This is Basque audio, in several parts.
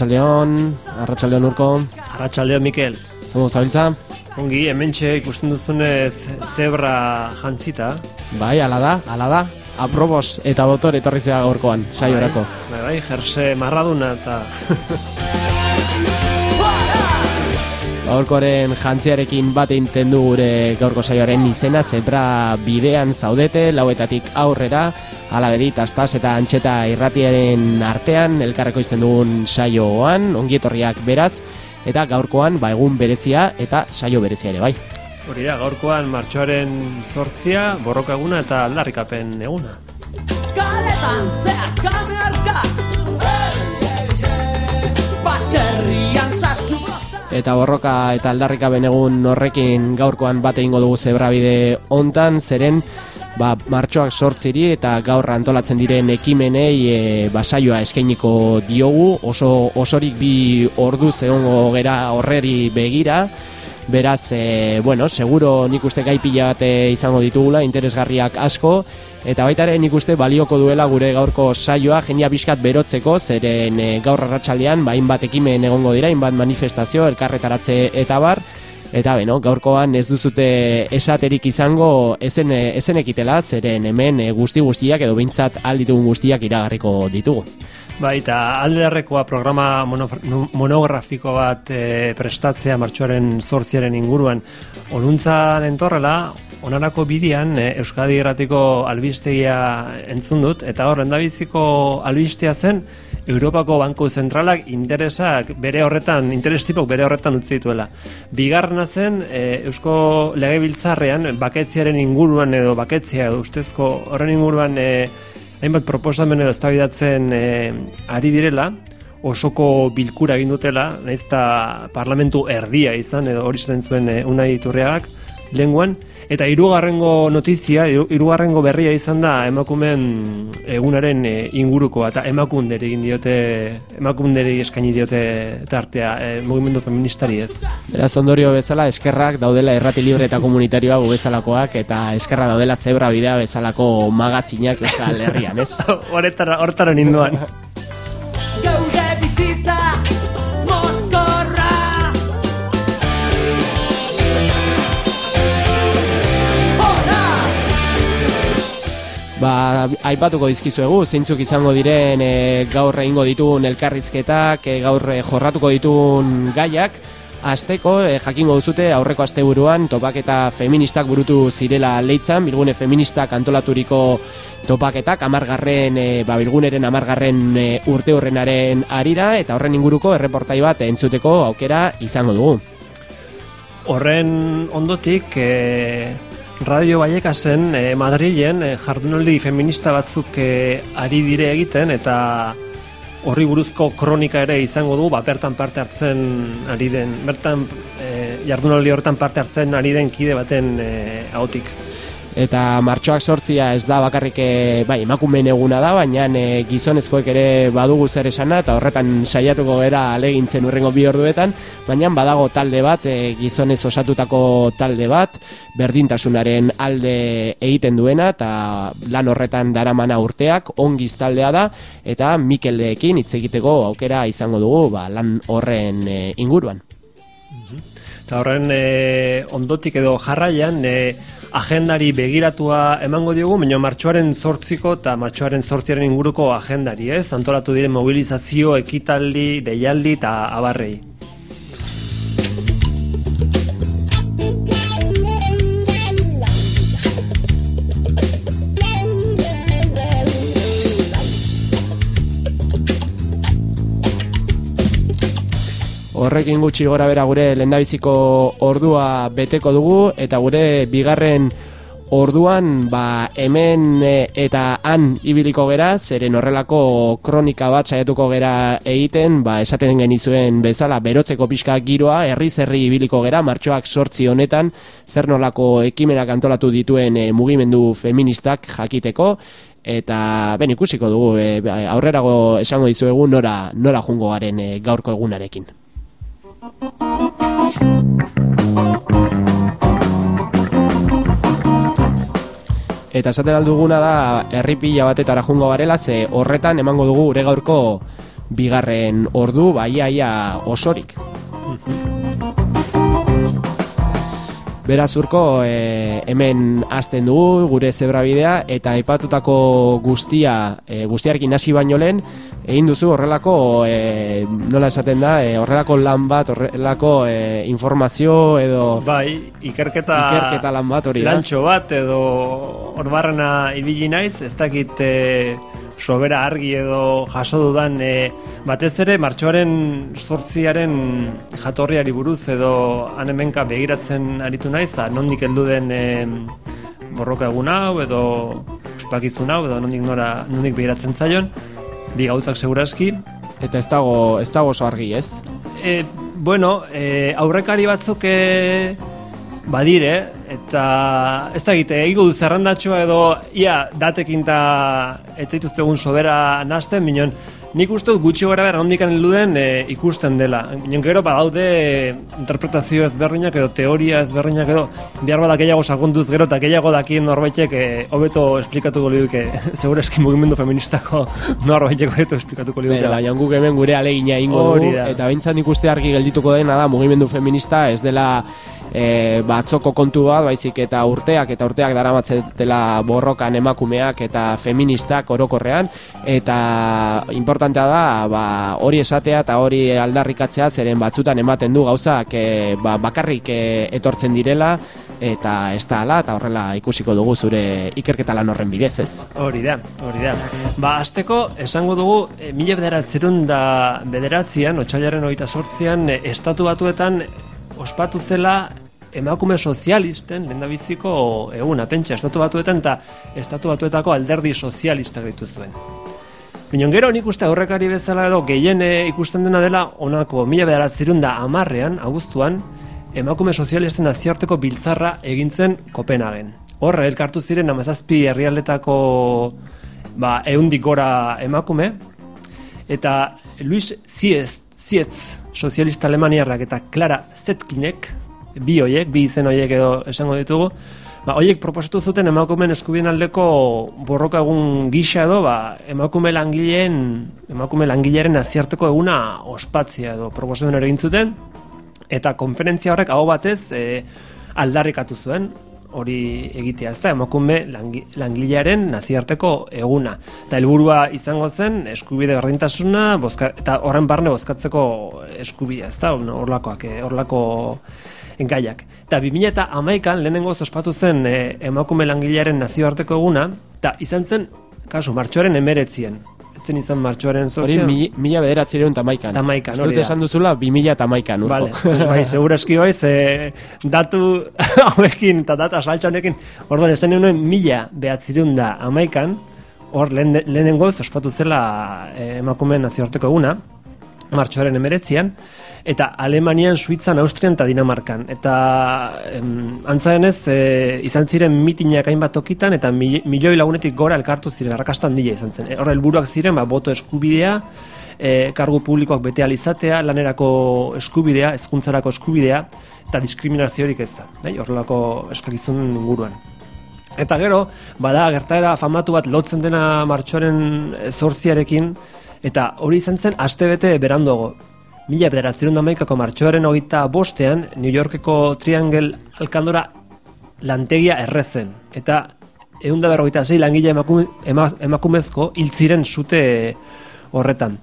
Arratxaldeon, Arratxaldeon urko. Arratxaldeon, Mikel. Zago zabiltza? Ongi, hemen ikusten duzunez zebra jantzita. Bai, ala da, ala da. Aprobos eta dotor etorri zera gaurkoan, sai orako. Bai, bai, jerse marraduna eta... Gaurkoaren jantziarekin bat einten du gure gaurko saioaren izena zebra bidean zaudete, lauetatik aurrera, alabedit, astaz eta antxeta irratiaren artean, elkarreko izten dugun saioan, ongietorriak beraz, eta gaurkoan ba egun berezia eta saio berezia ere bai. Hori da, gaurkoan martxoaren sortzia, borroka eguna eta aldarrikapen eguna. Kaletan Eta borroka eta aldarrikapen egun horrekin gaurkoan bat egingo dugu zebrabide hontan, zeren ba, martxoak sortziri eta gaur antolatzen diren ekimenei e, basaioa eskainiko diogu, oso osorik bi ordu zehongo gera horreri begira, beraz, e, bueno, seguro nik uste gai pila bat izango ditugula, interesgarriak asko, eta baita ere nik uste balioko duela gure gaurko saioa, jenia bizkat berotzeko, zeren e, gaur arratsaldean ba, bat ekimen egongo dira, inbat manifestazio, elkarretaratze eta bar, Eta beno, gaurkoan ez duzute esaterik izango ezen, ezen ekitela, zeren hemen eh, guzti guztiak edo bintzat alditugun guztiak iragarriko ditugu. Bai, eta alde programa monografiko bat e, prestatzea martxoaren sortziaren inguruan. Oluntzan entorrela, onarako bidian e, Euskadi Erratiko albistegia entzun dut, eta horren da biziko albistea zen, Europako Banku Zentralak interesak bere horretan, interes tipok bere horretan utzi dituela. Bigarrena zen, e, Eusko Legebiltzarrean, baketziaren inguruan edo baketzia, ustezko horren inguruan, e, hainbat proposamen edo eztabaidatzen e, ari direla, osoko bilkura egin dutela, nahiz parlamentu erdia izan, edo hori zuen e, unai iturriak, lenguan, Eta hirugarrengo notizia, hirugarrengo berria izan da emakumeen egunaren e, ingurukoa eta emakunderi egin diote, emakunderi eskaini diote tartea e, mugimendu feministari ez. Beraz ondorio bezala eskerrak daudela errati libre eta komunitarioa bezalakoak eta eskerra daudela zebra bidea bezalako magazinak euskal herrian, ez? Hortara, hortara ninduan. Ba, aipatuko dizkizuegu, zeintzuk izango diren e, gaur egingo ditun elkarrizketak, e, gaur e, jorratuko ditun gaiak, Azteko, e, jakingo duzute, aurreko asteburuan topaketa feministak burutu zirela leitzan, bilgune feministak antolaturiko topaketak, amargarren, e, ba, bilguneren amargarren e, urte horrenaren arira, eta horren inguruko erreportai bat entzuteko aukera izango dugu. Horren ondotik, e, Radio Baiekasen e, Madrilen e, jardunaldi feminista batzuk e, ari dire egiten eta horri buruzko kronika ere izango du, ba, bertan parte hartzen ari den, bertan e, jardunaldi horretan parte hartzen ari den kide baten e, autik eta martxoak sortzia ez da bakarrik e, bai, emakumeen eguna da, baina e, gizonezkoek ere badugu zer esana eta horretan saiatuko gera alegintzen urrengo bi orduetan, baina badago talde bat, e, gizonez osatutako talde bat, berdintasunaren alde egiten duena eta lan horretan daramana urteak, ongiz taldea da, eta Mikeldeekin hitz egiteko aukera izango dugu ba, lan horren e, inguruan. Eta horren e, ondotik edo jarraian, e, agendari begiratua emango diogu, baina martxoaren zortziko eta martxoaren zortziaren inguruko agendari, ez? Antolatu diren mobilizazio, ekitaldi, deialdi eta abarrei. Horrekin gutxi gora bera gure lendabiziko ordua beteko dugu eta gure bigarren orduan ba, hemen e, eta han ibiliko gera zeren horrelako kronika bat saiatuko gera egiten ba, esaten genizuen bezala berotzeko pixka giroa herri zerri ibiliko gera martxoak sortzi honetan zer nolako ekimenak antolatu dituen e, mugimendu feministak jakiteko eta ben ikusiko dugu e, aurrerago esango dizuegu nora, nora jungo garen e, gaurko egunarekin Eta esaten alduguna da herri pila batetara jungo garela, ze horretan emango dugu gure gaurko bigarren ordu, baiaia osorik. Beraz urko e, hemen hasten dugu gure zebrabidea eta aipatutako guztia e, guztiarekin hasi baino lehen egin duzu horrelako e, nola esaten da e, horrelako lan bat horrelako e, informazio edo bai ikerketa ikerketa lan bat hori lantxo bat edo horbarrena ibili naiz ez dakit e, sobera argi edo jaso dudan e, batez ere martxoaren sortziaren jatorriari buruz edo anemenka begiratzen aritu naiz eta nondik heldu den e, borroka egun hau edo ospakizun hau edo nondik nora nondik begiratzen zaion. Bi gauzak segurazki eta ez dago ez dago oso argi ez? E, bueno e, aurrekari batzuk e, badire, eta ez da egite, egigo du zerrandatxoa edo, ia, datekin eta ez zaituzte sobera nazten, minon, Nik uste gutxi gara behar hondikan eluden e, ikusten dela. Nion gero badaude e, interpretazio ezberdinak edo teoria ezberdinak edo behar badak gehiago sagunduz gero eta gehiago dakien norbaitek e, hobeto esplikatuko liduke segura eski mugimendu feministako norbaitek hobeto esplikatuko liduke. Bera, baina guk hemen gure alegina ingo du eta bintzat nik uste argi geldituko dena da mugimendu feminista ez dela e, batzoko kontu bat baizik eta urteak eta urteak daramatzetela borrokan emakumeak eta feministak orokorrean eta import importantea da ba, hori esatea eta hori aldarrikatzea zeren batzutan ematen du gauzak e, ba, bakarrik e, etortzen direla eta ez da ala eta horrela ikusiko dugu zure ikerketa lan horren bidez ez. Hori da, hori da. Ba, azteko esango dugu e, mila bederatzerun da bederatzean, otxailaren oita sortzean, e, estatu batuetan ospatu zela emakume sozialisten lendabiziko eguna, pentsa, estatu batuetan eta estatu batuetako alderdi sozialistak ditu zuen. Binon gero nik uste horrekari bezala edo gehien ikusten dena dela onako mila bedaratzerun da amarrean, agustuan, emakume sozialisten aziarteko biltzarra egintzen Kopenhagen. Horra, elkartu ziren amazazpi herrialdetako ba, eundik gora emakume, eta Luis Zietz, Zietz sozialista alemaniarrak eta Clara Zetkinek, bi hoiek, bi izen hoiek edo esango ditugu, ba, oiek proposatu zuten emakumeen eskubien aldeko borroka egun gisa edo, ba, emakume langileen, emakume langilearen aziarteko eguna ospatzia edo proposatzen ere zuten, eta konferentzia horrek hau batez e, aldarrikatu zuen, hori egitea ez da, emakume langilearen naziarteko eguna. Eta helburua izango zen, eskubide berdintasuna, eta horren barne bozkatzeko eskubidea ez da, horlakoak, eh, horlako gaiak. Eta 2000 eta amaikan lehenengo zospatu zen e, emakume langilearen nazioarteko eguna, eta izan zen, kasu, martxoaren emeretzien. Etzen izan martxoaren zortzian. Hori mila bederatzireun tamaikan. Tamaikan, hori da. esan duzula, bi mila tamaikan, urko. Vale, bai, segura eski bai, ze datu hauekin eta data saltza honekin, orduan, esan nuen mila behatzireun da amaikan, hor lehenengo zospatu zela e, emakume nazioarteko eguna, martxoaren emeretzian, eta Alemanian, Suitzan, Austrian eta Dinamarkan. Eta em, antzarenez, e, izan ziren mitinak hainbat tokitan, eta milioi lagunetik gora elkartu ziren, arrakastan dila izan zen. Horre, helburuak ziren, ba, boto eskubidea, e, kargu publikoak bete alizatea, lanerako eskubidea, ezkuntzarako eskubidea, eta diskriminaziorik ez da, nahi, horrelako eskakizun inguruan. Eta gero, bada, gertaera famatu bat lotzen dena martxoaren zortziarekin, eta hori izan zen, astebete beranduago, Mila bederatzerun maikako martxoaren hogeita bostean, New Yorkeko Triangle alkandora lantegia errezen. Eta egun da berrogeita zei langile emakume, emakumezko hiltziren zute horretan.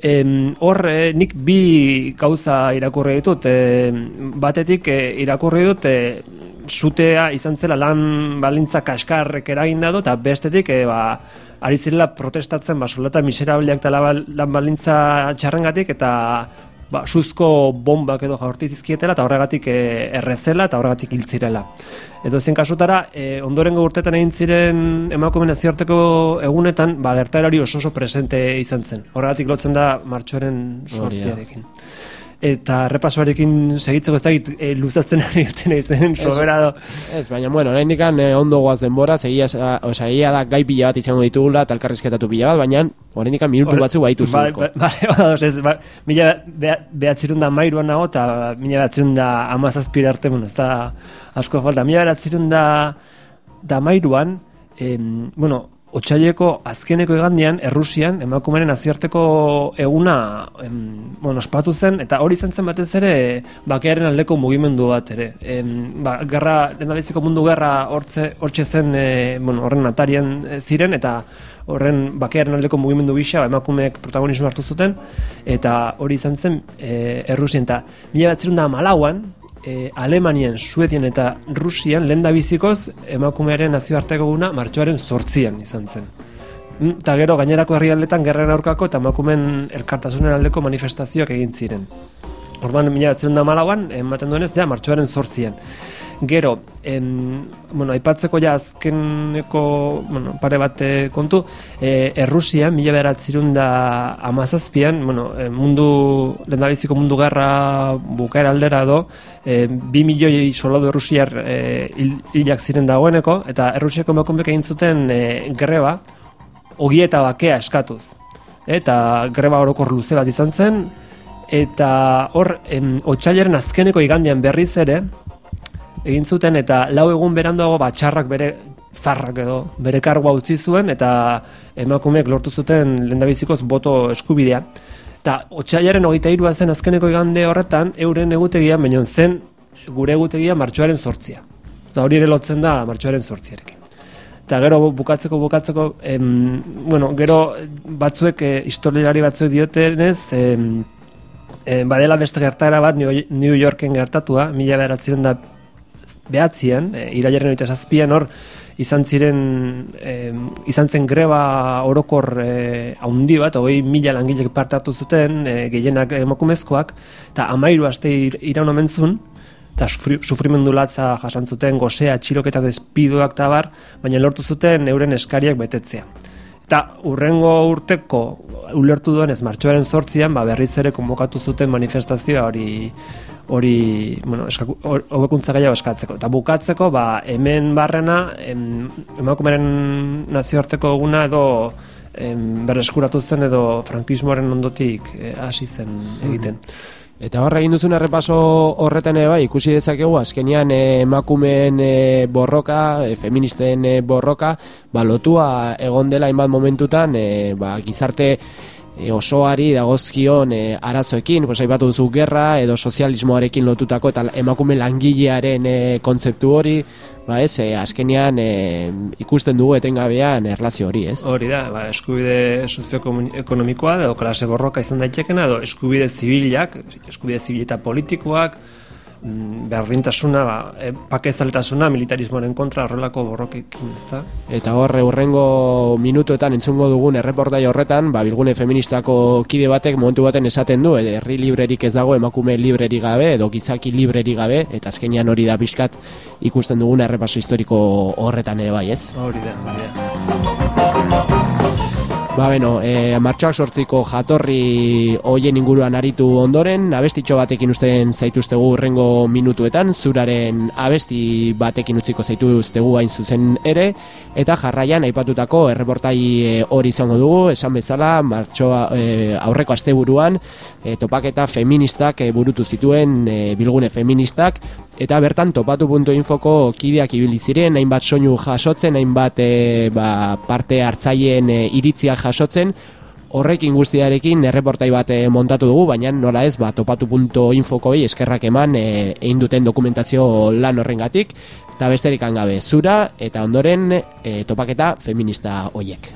Em, hor, eh, nik bi gauza irakurri ditut. E, batetik e, irakurri dut e, zutea izan zela lan balintza kaskarrek eragin dut, eta bestetik e, ba, ari zirela protestatzen ba, soldata miserableak eta lan balintza txarrengatik, eta ba, suzko bombak edo jaurti zizkietela eta horregatik e, errezela eta horregatik hiltzirela. Edo zen kasutara, e, ondorengo urtetan egin ziren emakumen aziarteko egunetan, ba, gertarari oso oso presente izan zen. Horregatik lotzen da martxoaren sortziarekin eta repasoarekin segitzeko ez dakit e, luzatzen ari duten izen soberado. Ez, baina bueno, oraindik eh, ondo goaz denbora, segia, osea, egia da gai pila bat izango ditugula ta elkarrizketatu pila bat, baina oraindik minutu Or, batzu baitu ba, ba, ba, ba, ez, ba, mila behatzerun da mairuan nago eta mila behatzerun da amazazpira arte, bueno, ez da asko falta. Mila behatzerun da, da mairuan, em, bueno, Otsaileko azkeneko igandian Errusian emakumeren nazioarteko eguna em, bueno, ospatu zen eta hori izan zen batez ere bakearen aldeko mugimendu bat ere. Em, ba, gerra, lehen mundu gerra hortze, hortxe zen e, bueno, horren atarien e, ziren eta horren bakearen aldeko mugimendu gisa ba, emakumeek protagonismo hartu zuten eta hori izan zen e, Errusien eta mila bat malauan e, Alemanian, Suedien eta Rusian lenda bizikoz emakumearen nazioarteko guna martxoaren sortzian izan zen. Mm, eta gero gainerako herrialdetan gerren aurkako eta emakumeen elkartasunen aldeko manifestazioak egin ziren. Orduan, mila da malauan, ematen duenez, ja, martxoaren sortzian. Gero, en, bueno, aipatzeko ja azkeneko bueno, pare bat kontu, e, Errusia, mila beratzerun da amazazpian, bueno, e, mundu, lendabiziko mundu garra bukaera aldera do, e, bi milioi soldadu Errusiar e, hilak ziren dagoeneko, eta Errusiako mekonbek egin zuten e, greba, ogi eta bakea eskatuz. Eta greba orokor luze bat izan zen, eta hor, otxailaren azkeneko igandian berriz ere, egin zuten eta lau egun beranduago batxarrak bere zarrak edo bere kargoa utzi zuen eta emakumeek lortu zuten lendabizikoz boto eskubidea. Eta otxailaren hogeita irua zen azkeneko igande horretan, euren egutegia, baina zen gure egutegia martxoaren sortzia. Eta hori ere lotzen da martxoaren sortziarekin. Eta gero bukatzeko bukatzeko, em, bueno, gero batzuek, e, historiari batzuek diotenez, em, badela beste gertara bat New Yorken gertatua, mila beratzen da behatzien, e, irailaren oita zazpian hor, izan ziren, e, izan zen greba orokor e, bat, hogei mila langilek parte hartu zuten, e, gehienak emakumezkoak, eta amairu aste iraun omentzun, eta sufrimendu latza jasantzuten, gozea, txiloketak despiduak eta bar, baina lortu zuten euren eskariak betetzea. Eta urrengo urteko ulertu duen ez martxoaren sortzian, ba, berriz ere konbokatu zuten manifestazioa hori hori, bueno, hobekuntza gehiago eskatzeko. Eta bukatzeko, ba, hemen barrena, em, emakumeren nazioarteko eguna edo em, berreskuratu zen edo frankismoaren ondotik eh, hasi zen egiten. Eta horre egin duzun errepaso horretan ere bai, ikusi dezakegu, azkenian eh, emakumeen eh, borroka, e, feministen borroka, ba, lotua egon dela inbat momentutan, ba, gizarte e, osoari dagozkion e, arazoekin, pues aipatu duzu gerra edo sozialismoarekin lotutako eta emakume langilearen e, kontzeptu hori, ba ez, e, azkenean e, ikusten dugu etengabean erlazio hori, ez? Hori da, ba, eskubide sozioekonomikoa edo klase borroka izan daitekena edo eskubide zibilak, eskubide zibil eta politikoak, berdintasuna, ba, e, pakezaletasuna militarismoaren kontra horrelako borrokekin, ezta? Eta horre urrengo minutuetan entzungo dugun erreportai horretan, ba, bilgune feministako kide batek momentu baten esaten du, herri librerik ez dago emakume libreri gabe, edo gizaki libreri gabe, eta azkenian hori da pixkat ikusten dugun errepaso historiko horretan ere bai, ez? Hori da, hori da. Ba beno, e, martxoak sortziko jatorri hoien inguruan aritu ondoren, abestitxo batekin usten zaituztegu urrengo minutuetan, zuraren abesti batekin utziko zaituztegu hain zuzen ere, eta jarraian aipatutako erreportai e, hori izango dugu, esan bezala, martxoa e, aurreko asteburuan, e, topaketa feministak e, burutu zituen, e, bilgune feministak, eta bertan topatu.infoko kideak ibili ziren, hainbat soinu jasotzen, hainbat e, ba, parte hartzaileen e, iritziak jasotzen, horrekin guztiarekin erreportai bat e, montatu dugu, baina nola ez, ba, topatu.infokoi eskerrak eman e, egin duten dokumentazio lan horrengatik, eta besterik gabe zura, eta ondoren e, topaketa feminista hoiek.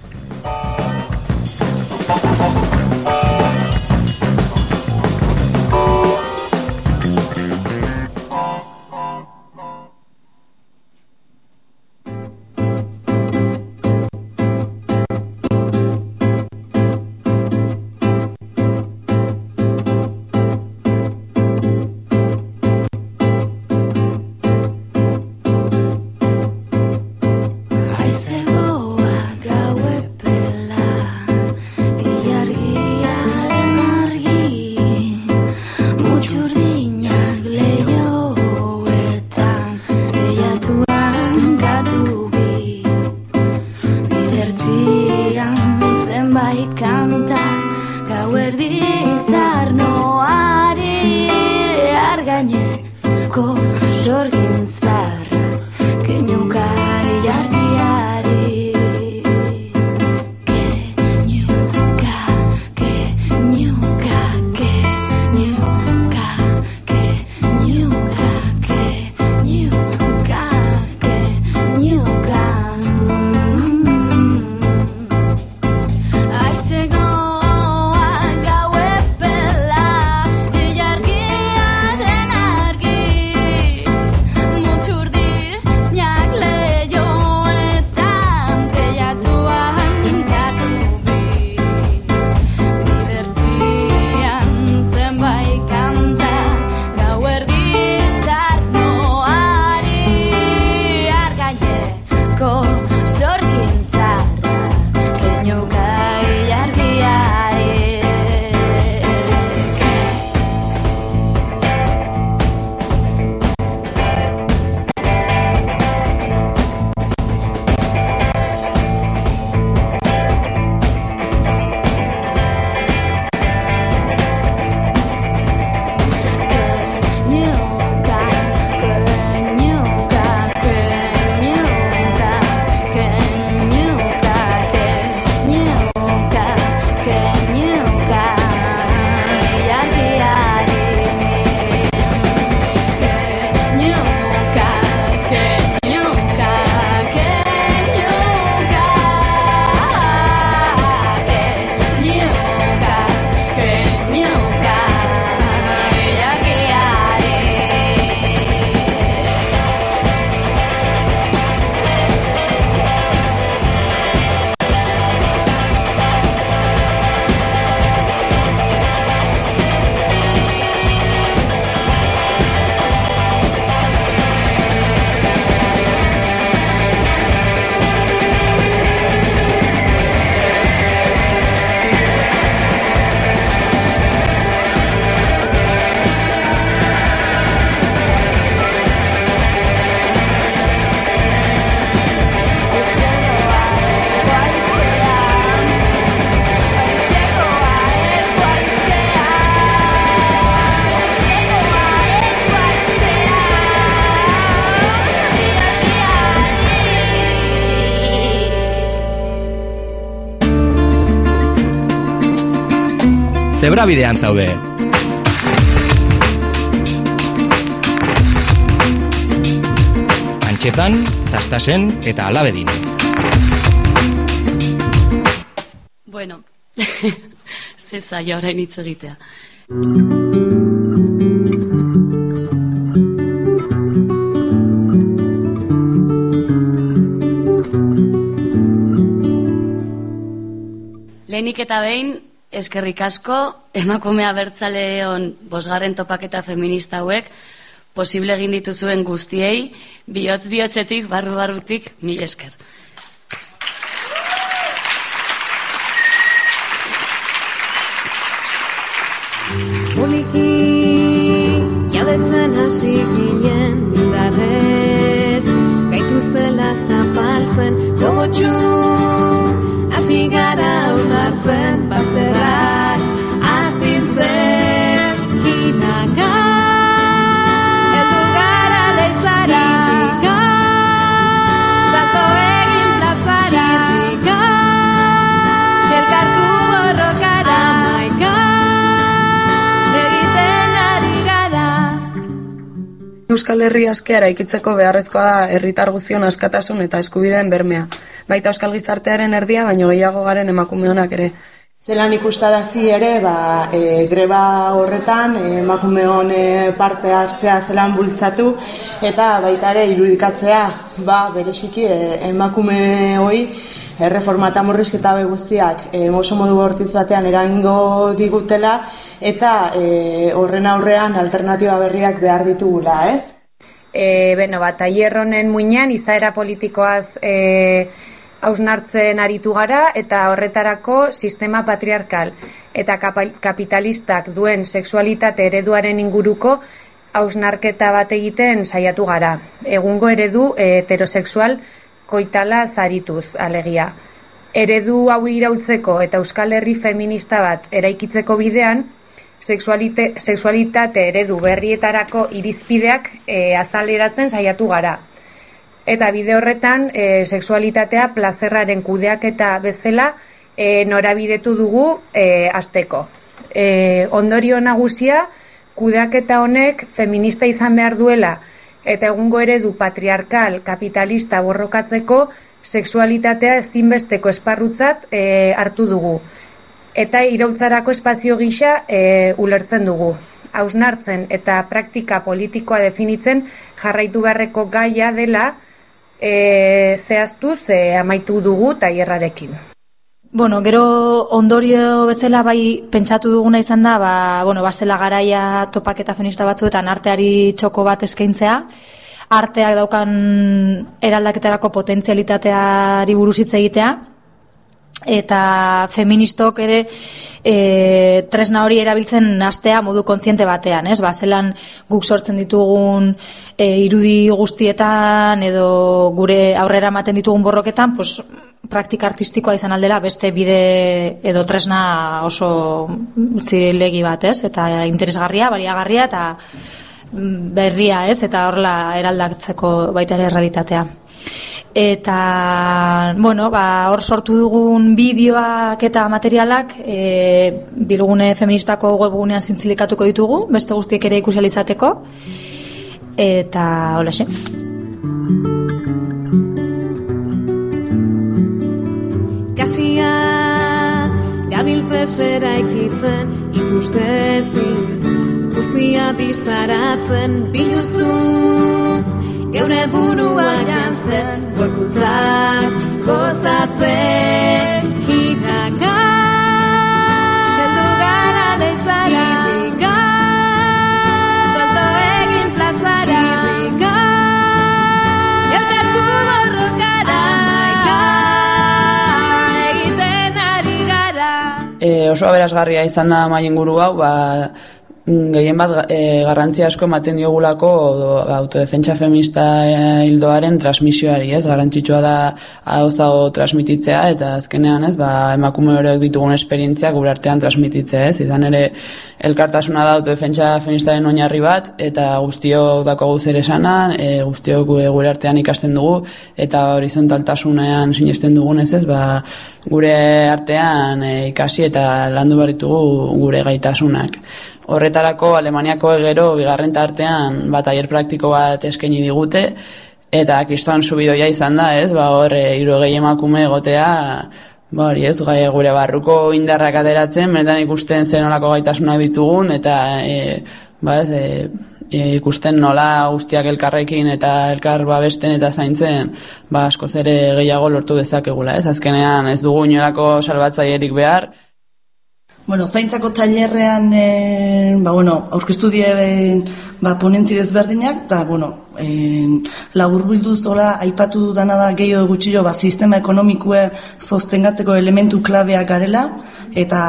Zebrabidean zaude. Antxetan, tastasen eta alabedin. Bueno, ze zaila orain hitz egitea. Lehenik eta behin, eskerrik asko, emakumea bertzaleon bosgarren topaketa feminista hauek, posible egin dituzuen guztiei, bihotz bihotzetik, barru barrutik, mil esker. Poliki jabetzen hasi ginen darrez Gaitu zela zapaltzen gogotxu Hasi gara ausartzen bazterrak Euskal Herri askeara ikitzeko beharrezkoa da herritar guztion askatasun eta eskubideen bermea. Baita Euskal Gizartearen erdia, baino gehiago garen emakumeonak ere. Zelan ikustarazi ere, ba, e, greba horretan, e, emakumeon e, parte hartzea zelan bultzatu, eta baita ere irudikatzea, ba, bereziki e, emakume hoi, erreforma eta murrizketa guztiak e, oso modu bortitz batean eraingo digutela, eta e, horren aurrean alternatiba berriak behar ditugula, ez? E, beno, bat, honen muinean izaera politikoaz e, hausnartzen aritu gara eta horretarako sistema patriarkal eta kapitalistak duen sexualitate ereduaren inguruko hausnarketa bat egiten saiatu gara. Egungo eredu eh, heterosexual koitala zarituz, alegia. Eredu hau irautzeko eta Euskal Herri feminista bat eraikitzeko bidean, sexualite, sexualitate eredu berrietarako irizpideak e, azaleratzen saiatu gara. Eta bide horretan, e, sexualitatea plazerraren kudeaketa bezala e, norabidetu dugu e, asteko. E, ondorio nagusia, kudeaketa honek feminista izan behar duela eta egungo eredu patriarkal kapitalista borrokatzeko sexualitatea ezinbesteko esparrutzat e, hartu dugu. Eta irautzarako espazio gisa e, ulertzen dugu. Hausnartzen eta praktika politikoa definitzen jarraitu beharreko gaia dela e, zehaztuz e, amaitu dugu taierrarekin. Bueno, gero ondorio bezala bai pentsatu duguna izan da, ba, bueno, bazela garaia topaketa feminista batzuetan arteari txoko bat eskaintzea, arteak daukan eraldaketarako potentzialitateari buruz hitz egitea, eta feministok ere e, tresna hori erabiltzen hastea modu kontziente batean, ez? Ba, zelan guk sortzen ditugun e, irudi guztietan edo gure aurrera ematen ditugun borroketan, pues, praktika artistikoa izan aldela beste bide edo tresna oso zilegi bat, ez? Eta interesgarria, bariagarria eta berria, ez? Eta horla eraldatzeko baita ere realitatea. Eta, bueno, ba, hor sortu dugun bideoak eta materialak e, bilgune feministako webgunean zintzilikatuko ditugu, beste guztiek ere ikusializateko. Eta, hola xe. Kasia gabiltze zera ikitzen ikustezin Guztia biztaratzen biluztuz Geure burua jantzen gorputzak gozatzen Hitaka Heldu gara leitzara e, oso aberasgarria izan da maien guru hau, ba, gehien bat e, garrantzia asko ematen diogulako ba, autodefentsa feminista hildoaren transmisioari, ez? Garrantzitsua da hau transmititzea eta azkenean, ez? Ba, emakume horiek ditugun esperientzia gure artean transmititzea, ez? Izan ere elkartasuna da autodefentsa feministaren oinarri bat eta guztiok dako zer esana, e, guztiok gure artean ikasten dugu eta horizontaltasunean sinesten dugunez, ez? Ba, gure artean e, ikasi eta landu baritugu gure gaitasunak. Horretarako Alemaniako egero bigarren tartean bat aier praktiko bat eskaini digute eta kristoan subidoia izan da, ez? Ba hor 60 emakume egotea Ba, hori ez, gai, gure barruko indarrak ateratzen, benetan ikusten zen olako gaitasunak ditugun, eta e, ba, ez, e, ikusten nola guztiak elkarrekin eta elkar babesten eta zaintzen, ba, asko zere gehiago lortu dezakegula, ez? Azkenean ez dugu inolako salbatzaierik behar, Bueno, zaintzako tailerrean e, ba, bueno, aurkeztu die ba, ponentzi desberdinak, eta bueno, e, labur bildu zola aipatu dana da gehiago gutxillo ba, sistema ekonomikue sostengatzeko elementu klabeak garela, eta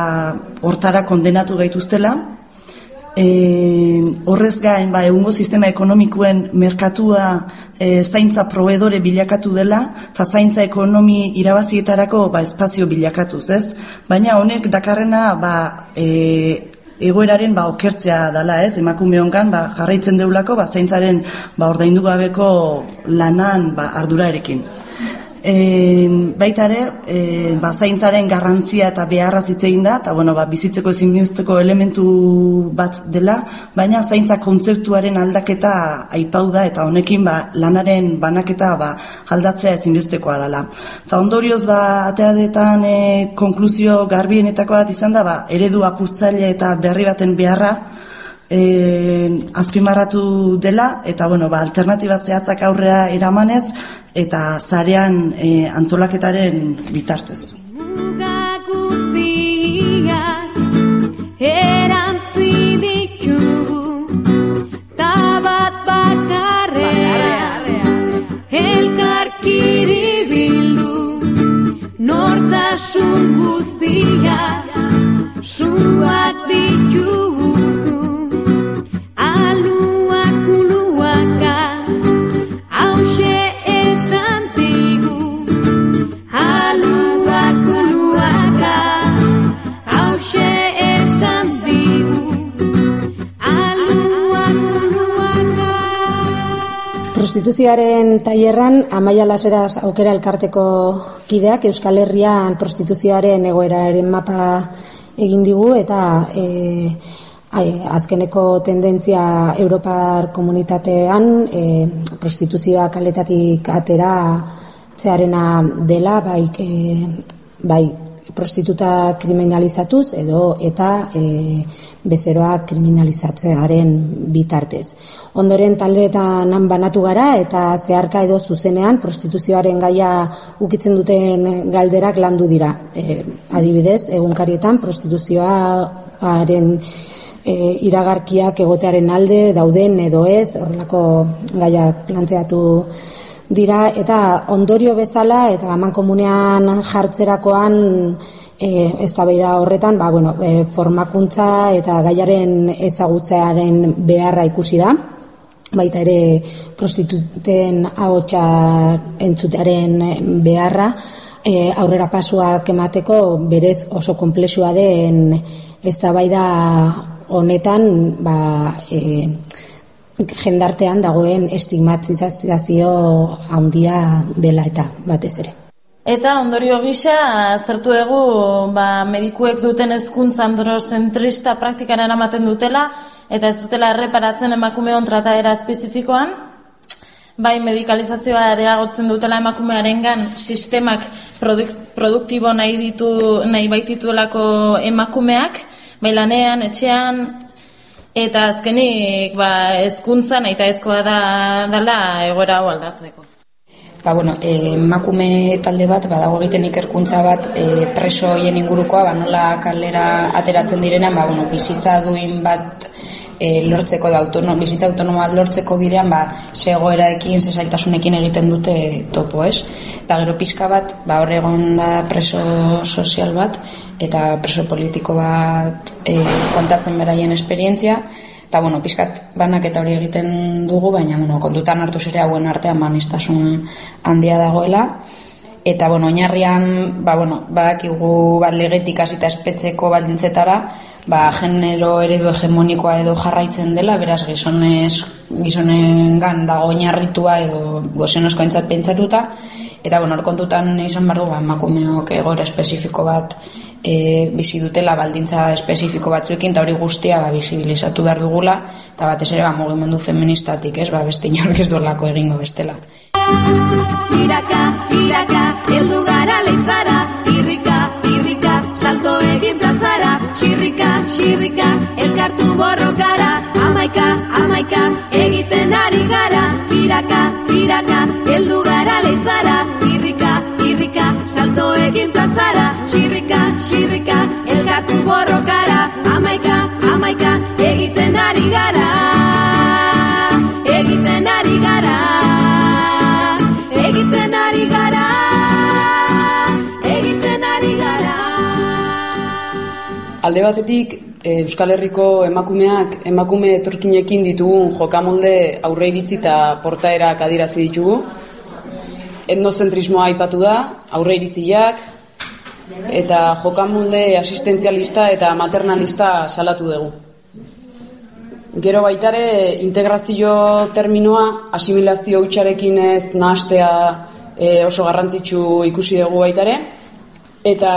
hortara kondenatu gaituztela, e, horrez gain ba, egungo sistema ekonomikoen merkatua e, zaintza proveedore bilakatu dela eta zaintza ekonomi irabazietarako ba, espazio bilakatuz, ez? Baina honek dakarrena ba, e, egoeraren ba, okertzea dela, ez? Emakume honkan ba, jarraitzen deulako ba, zaintzaren ba, ordaindu gabeko lanan ba, ardurarekin. E, baita ere, e, ba, zaintzaren garrantzia eta beharra zitzein da, eta bueno, ba, bizitzeko ezinbesteko elementu bat dela, baina zaintza kontzeptuaren aldaketa aipau da, eta honekin ba, lanaren banaketa ba, aldatzea ezinbestekoa dela. Eta ondorioz, ba, ateadetan e, konklusio garbienetako bat izan da, ba, eredu apurtzaile eta berri baten beharra, e, azpimarratu dela eta bueno, ba, alternatiba zehatzak aurrera eramanez eta zarean e, antolaketaren bitartez. Muga guztiak erantzi ditugu tabat bakarrea elkarkiri bildu nortasun guztiak suak ditugu Prostituzioaren tailerran Amaia Laseras aukera elkarteko kideak Euskal Herrian prostituzioaren egoeraren mapa egin digu eta e, azkeneko tendentzia Europar komunitatean e, prostituzioa kaletatik atera zearena dela bai, e, bai prostituta kriminalizatuz edo eta e, bezeroak kriminalizatzearen bitartez. Ondoren taldeetan banatu gara eta zeharka edo zuzenean prostituzioaren gaia ukitzen duten galderak landu dira. E, adibidez, egunkarietan prostituzioaren e, iragarkiak egotearen alde dauden edo ez, horrelako gaia planteatu dira eta ondorio bezala eta aman komunean jartzerakoan e, eztabaida horretan ba, bueno, e, formakuntza eta gaiaren ezagutzearen beharra ikusi da. Baita ere prostituten ahotsa entzutearen beharra e, aurrera pasuak emateko berez oso konplexua den eztabaida honetan ba, e, jendartean dagoen estigmatizazio handia dela eta batez ere. Eta ondorio gisa, aztertu egu, ba, medikuek duten ezkuntza androzentrista praktikaren amaten dutela, eta ez dutela erreparatzen emakumeon trataera espezifikoan, bai medikalizazioa areagotzen dutela emakumearengan sistemak produktibo nahi ditu nahi baitituelako emakumeak, bai lanean, etxean, Eta azkenik, ba, ezkuntza nahi ezkoa da dela egoera hau aldatzeko. Ba, bueno, e, makume talde bat, badago egiten ikerkuntza bat e, preso hien ingurukoa, ba, nola kalera ateratzen direnean, ba, bueno, bizitza duin bat e, lortzeko da, autono, bizitza autonomoa lortzeko bidean, ba, segoeraekin, zesailtasunekin egiten dute topo, ez? Eta gero pixka bat, ba, horre egon da preso sozial bat, eta preso politiko bat e, kontatzen beraien esperientzia, eta bueno, pixkat banak eta hori egiten dugu, baina bueno, kontutan hartu zere hauen artean banistasun handia dagoela, eta bueno, oinarrian, ba, bueno, badakigu bat legetik hasita espetzeko baldintzetara, ba, genero eredu hegemonikoa edo jarraitzen dela, beraz gizonez, gizonengan dago oinarritua edo gozenosko entzat pentsatuta, eta bueno, kontutan izan behar du, ba, emakumeok egoera espezifiko bat e, bizi dutela baldintza espezifiko batzuekin, eta hori guztia ba, bizibilizatu behar dugula, eta batez ere ba, mugimendu feministatik, ez, ba, beste inork ez duelako egingo bestela. Iraka, iraka, eldu gara leitzara. Irrika, irrika, salto egin plazara. Xirrika, xirrika, elkartu borrokara. Amaika, amaika, egiten ari gara. Iraka, iraka, eldu gara leitzara. Irrika, irrika, salto egin plazara elkartu borrokara Amaika, amaika, egiten ari gara. Egiten ari gara. Egiten ari gara. Egiten ari gara. Alde batetik, e, Euskal Herriko emakumeak emakume etorkinekin ditugun jokamolde aurre iritzi eta portaerak adirazi ditugu. Etnozentrismoa aipatu da, aurre iritziak, eta jokamolde asistentzialista eta maternalista salatu dugu. Gero baitare integrazio terminoa asimilazio hutsarekin ez nahastea e, oso garrantzitsu ikusi dugu baitare. Eta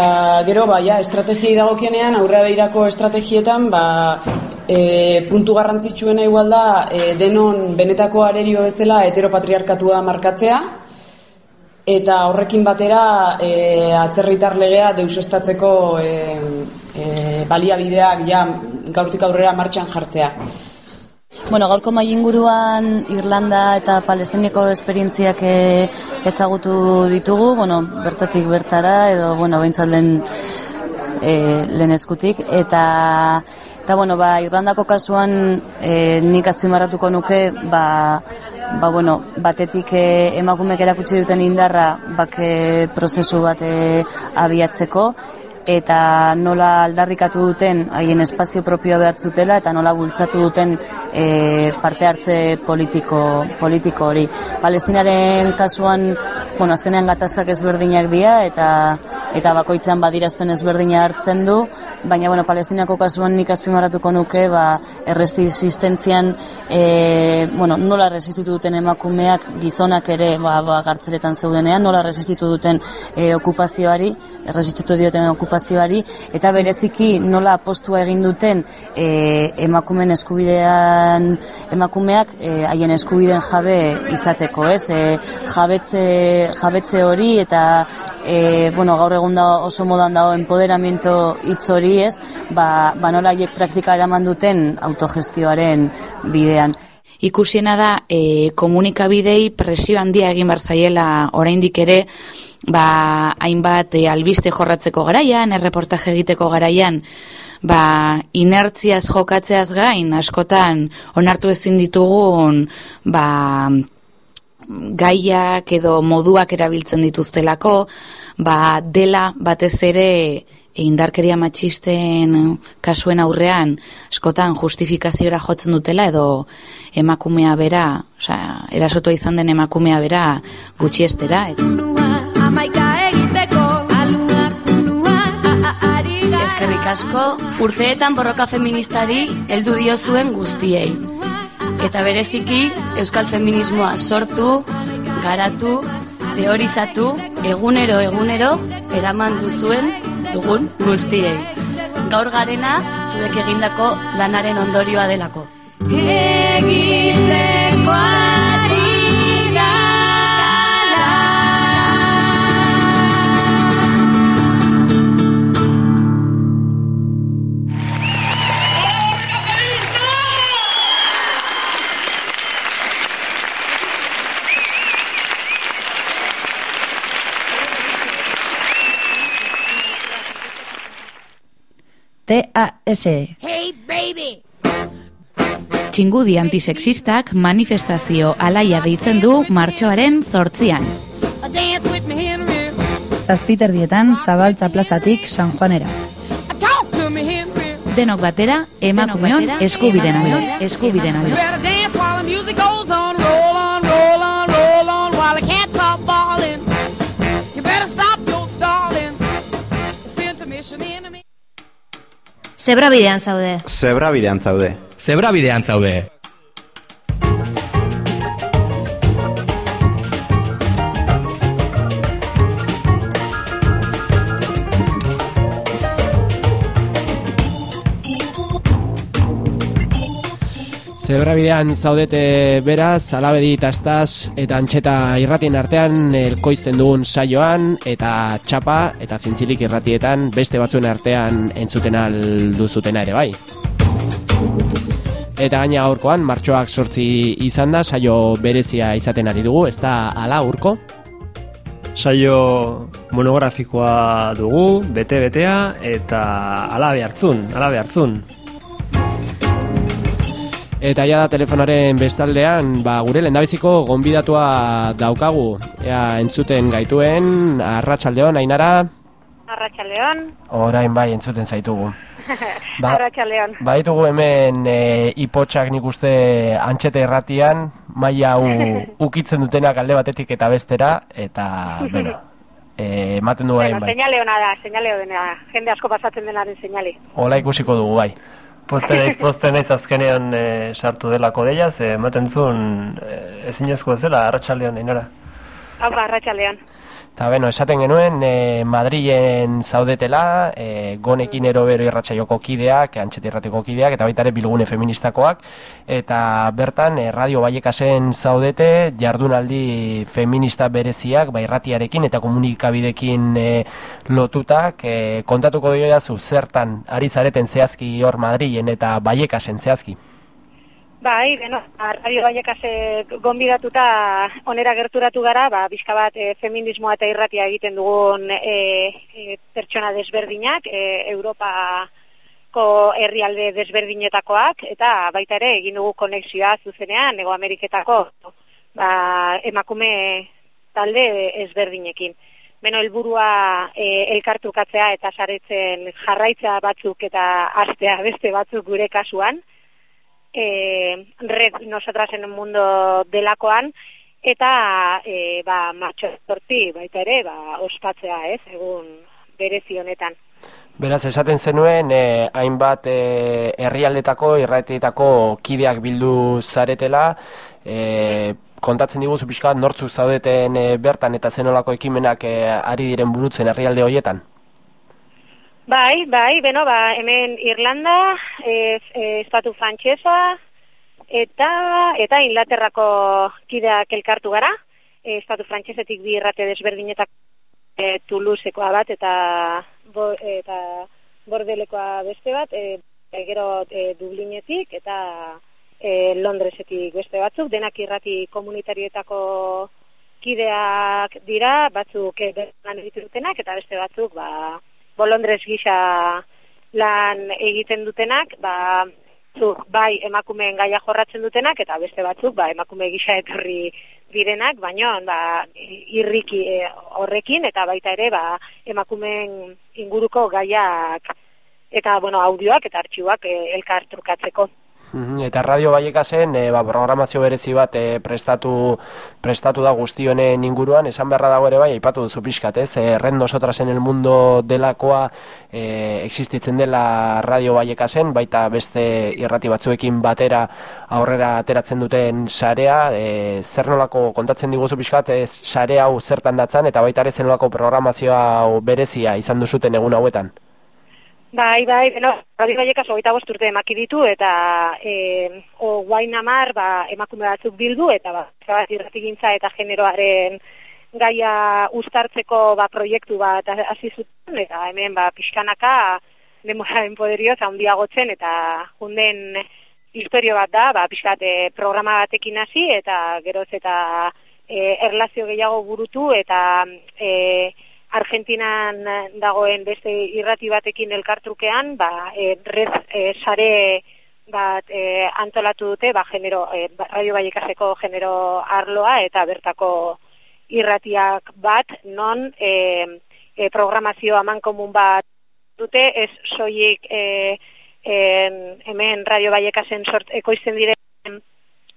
gero ba, ja, estrategiei dagokienean aurrea behirako estrategietan ba, e, puntu garrantzitsuena igual da e, denon benetako arerio bezala heteropatriarkatua markatzea eta horrekin batera e, atzerritar legea deusestatzeko e, e, baliabideak ja gaurtik aurrera martxan jartzea. Bueno, gaurko mai inguruan Irlanda eta Palestiniko esperientziak eh, ezagutu ditugu, bueno, bertatik bertara edo bueno, behintzat lehen eh, lehen eskutik eta eta bueno, ba, Irlandako kasuan eh, nik azpimarratuko nuke ba, ba, bueno, batetik eh, emakumeek erakutsi duten indarra bake prozesu bat eh, abiatzeko eta nola aldarrikatu duten haien espazio propioa behartzutela eta nola bultzatu duten e, parte hartze politiko, politiko hori. Palestinaren kasuan, bueno, azkenean gatazkak ezberdinak dira eta eta bakoitzean badirazpen ezberdina hartzen du, baina bueno, Palestinako kasuan nik azpimarratuko nuke, ba, erresistentzian, e, bueno, nola resistitu duten emakumeak gizonak ere ba, ba, gartzeretan zeudenean, nola resistitu duten e, okupazioari, erresistitu dioten okupazioari, eta bereziki nola apostua egin duten e, emakumen eskubidean emakumeak e, haien eskubideen jabe izateko, ez? E, jabetze, jabetze hori eta e, bueno, gaur egun da oso modan dago empoderamiento hitz hori, ez? Ba, ba nola praktika eraman duten autogestioaren bidean. Ikusiena da e, komunikabidei presio handia egin bar zaiela oraindik ere ba, hainbat e, albiste jorratzeko garaian, erreportaje egiteko garaian, ba, inertziaz jokatzeaz gain, askotan onartu ezin ditugun ba, gaiak edo moduak erabiltzen dituztelako, ba, dela batez ere indarkeria matxisten kasuen aurrean askotan justifikaziora jotzen dutela edo emakumea bera, osea, erasotua izan den emakumea bera gutxiestera. amaika egiteko Eskerrik asko, urteetan borroka feministari heldu dio zuen guztiei. Eta bereziki, euskal feminismoa sortu, garatu, teorizatu, egunero egunero, eraman duzuen dugun guztiei. Gaur garena, zuek egindako lanaren ondorioa delako. egiteko TAS. Hey baby Txingudi antisexistak manifestazio alaia deitzen du martxoaren zortzian. Henry zazpiterdietan zabaltza plazatik San Juanera. Denok batera, emakumeon eskubiden alde, eskubiden You alde. Zebra bidean zaude. Zebra bidean zaude. Zebra bidean zaude. Zebrabidean zaudete beraz, alabedi tastaz eta antxeta irratien artean elkoizten dugun saioan eta txapa eta zintzilik irratietan beste batzuen artean entzuten alduzutena ere bai. Eta gaina aurkoan, martxoak sortzi izan da, saio berezia izaten ari dugu, ez da ala urko? Saio monografikoa dugu, bete-betea, eta alabe hartzun, alabe hartzun. Eta ja da telefonaren bestaldean, ba, gure lendabiziko gonbidatua daukagu. Ea entzuten gaituen, arratsaldeon ainara, Arratxaldeon. orain bai entzuten zaitugu. Ba- Arratxaldeon. Baitugu hemen e, ipotxak nik uste antxete erratian, maila hau ukitzen dutenak alde batetik eta bestera, eta, bueno, e, ematen du orain Bueno, bai. señale ona da, señale ona da. Jende asko pasatzen denaren señale. Hola ikusiko dugu bai. Poste naiz, poste naiz azkenean eh, sartu delako deia, ze ematen zuen e, ezinezko ez dela, arratsaldean inora. Hau, arratxaldeon. Eta beno, esaten genuen, e, Madrilen zaudetela, e, gonekin erobero irratxaioko kideak, antxete kideak, eta baita ere bilgune feministakoak, eta bertan, e, radio baiekasen zaudete, jardunaldi feminista bereziak, bai irratiarekin eta komunikabidekin e, lotutak, e, kontatuko diodazu zertan ari zareten zehazki hor Madrilen eta baiekasen zehazki. Bai, beno, Radio Baiekasek gonbidatuta onera gerturatu gara, ba, bizka bat e, feminismoa eta irratia egiten dugun e, e, pertsona desberdinak, e, Europako herrialde desberdinetakoak, eta baita ere egin dugu konexioa zuzenean, Nego Ameriketako ba, emakume talde ezberdinekin. Beno, helburua e, elkartukatzea eta saretzen jarraitza batzuk eta astea beste batzuk gure kasuan, eh, red nosotras en el mundo delakoan eta eh, ba martxo sorti baita ere ba ospatzea, ez? Egun berezi honetan. Beraz, esaten zenuen, eh, hainbat eh, herrialdetako, irratietako kideak bildu zaretela, eh, kontatzen diguzu pixka nortzuk zaudeten eh, bertan eta zenolako ekimenak eh, ari diren burutzen herrialde horietan? Bai, bai, beno, ba, hemen Irlanda, e, e, estatu frantsesa eta eta Inglaterrako kideak elkartu gara. E, estatu frantsesetik bi irrate desberdinetako e, Toulousekoa bat eta bo, eta Bordelekoa beste bat, e, e, gero e, Dublinetik eta e, Londresetik beste batzuk, denak irrati komunitarioetako kideak dira, batzuk e, lan egiten dutenak eta beste batzuk ba bolondrez gisa lan egiten dutenak, ba, batzuk bai emakumeen gaia jorratzen dutenak eta beste batzuk ba emakume gisa etorri direnak, baino ba irriki e, horrekin eta baita ere ba emakumeen inguruko gaiak eta bueno, audioak eta artxiboak e, elkar trukatzeko. Mhm, Eta Radio Baiekasen e, ba, programazio berezi bat e, prestatu prestatu da guzti honen inguruan, esan beharra dago ere bai, aipatu duzu pixkat, ez? E, Red nosotras en el mundo delakoa e, existitzen dela Radio Baiekasen, baita beste irrati batzuekin batera aurrera ateratzen duten sarea, e, zer nolako kontatzen diguzu pixkat, ez sare hau zertan datzan, eta baita ere zer nolako programazioa berezia izan duzuten egun hauetan. Bai, bai, beno, Radio Vallecas hogeita bost urte emaki ditu, eta e, o, guain amar, ba, emakume batzuk bildu, eta ba, irratigintza eta generoaren gaia uztartzeko ba, proiektu bat hasi zuten, eta hemen ba, pixkanaka demoraren poderioz handiagotzen, eta junden historio bat da, ba, pixkat e, programa batekin hasi, eta geroz eta e, erlazio gehiago burutu, eta e, Argentinan dagoen beste irrati batekin elkartrukean, ba, e, red e, sare bat e, antolatu dute, ba, genero, e, Radio Vallecaseko genero arloa eta bertako irratiak bat, non e, e, programazio aman komun bat dute, ez soilik e, en, hemen Radio Baiekasen sort ekoizten diren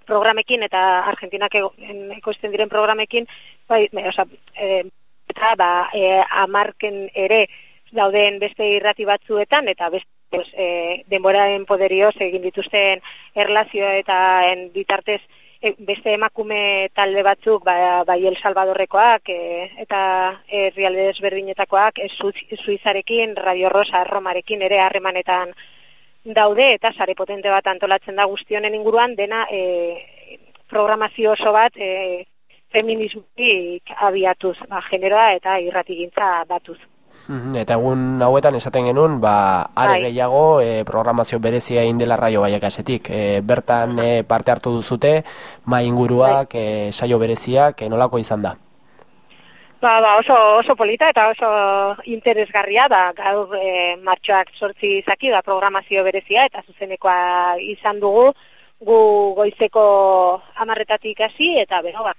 programekin eta Argentinak ekoizten diren programekin, bai, bai, oza, e, eta ba, e, amarken ere dauden beste irrati batzuetan eta beste pues, e, denboraren poderioz egin dituzten erlazio eta en bitartez e, beste emakume talde batzuk ba, bai El Salvadorrekoak e, eta herrialde desberdinetakoak e, Su- Suizarekin, Radio Rosa, Romarekin ere harremanetan daude eta sare potente bat antolatzen da guztionen inguruan dena e, programazio oso bat e, feminismutik abiatuz, ba, generoa eta irratigintza batuz. Mhm, Eta egun hauetan esaten genuen, ba, are Bai. gehiago e, programazio berezia egin dela raio baiakasetik. E, bertan e, parte hartu duzute, mai inguruak, e, saio bereziak, e, nolako izan da? Ba, ba, oso, oso polita eta oso interesgarria da gaur e, martxoak sortzi izaki da programazio berezia eta zuzenekoa izan dugu gu goizeko amarretatik hasi eta bero ba,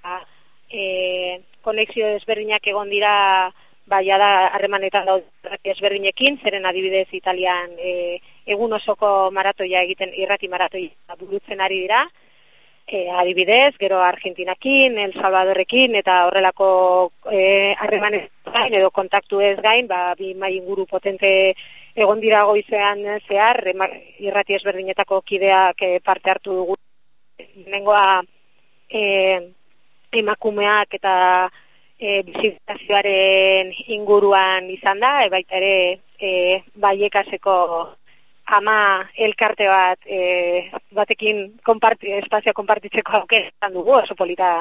e, konexio desberdinak egon dira baia da harremanetan daude ezberdinekin, zeren adibidez Italian e, egun osoko maratoia egiten irrati maratoia burutzen ari dira, e, adibidez, gero Argentinakin, El Salvadorrekin, eta horrelako e, harremanez gain edo kontaktu ez gain, ba, bi mai inguru potente egon dira goizean zehar, irrati ezberdinetako kideak e, parte hartu dugu. Nengoa e, emakumeak eta e, bizitazioaren inguruan izan da, e, baita ere e, baiekaseko ama elkarte bat e, batekin konparti, espazioa konpartitzeko aukera izan dugu, oso polita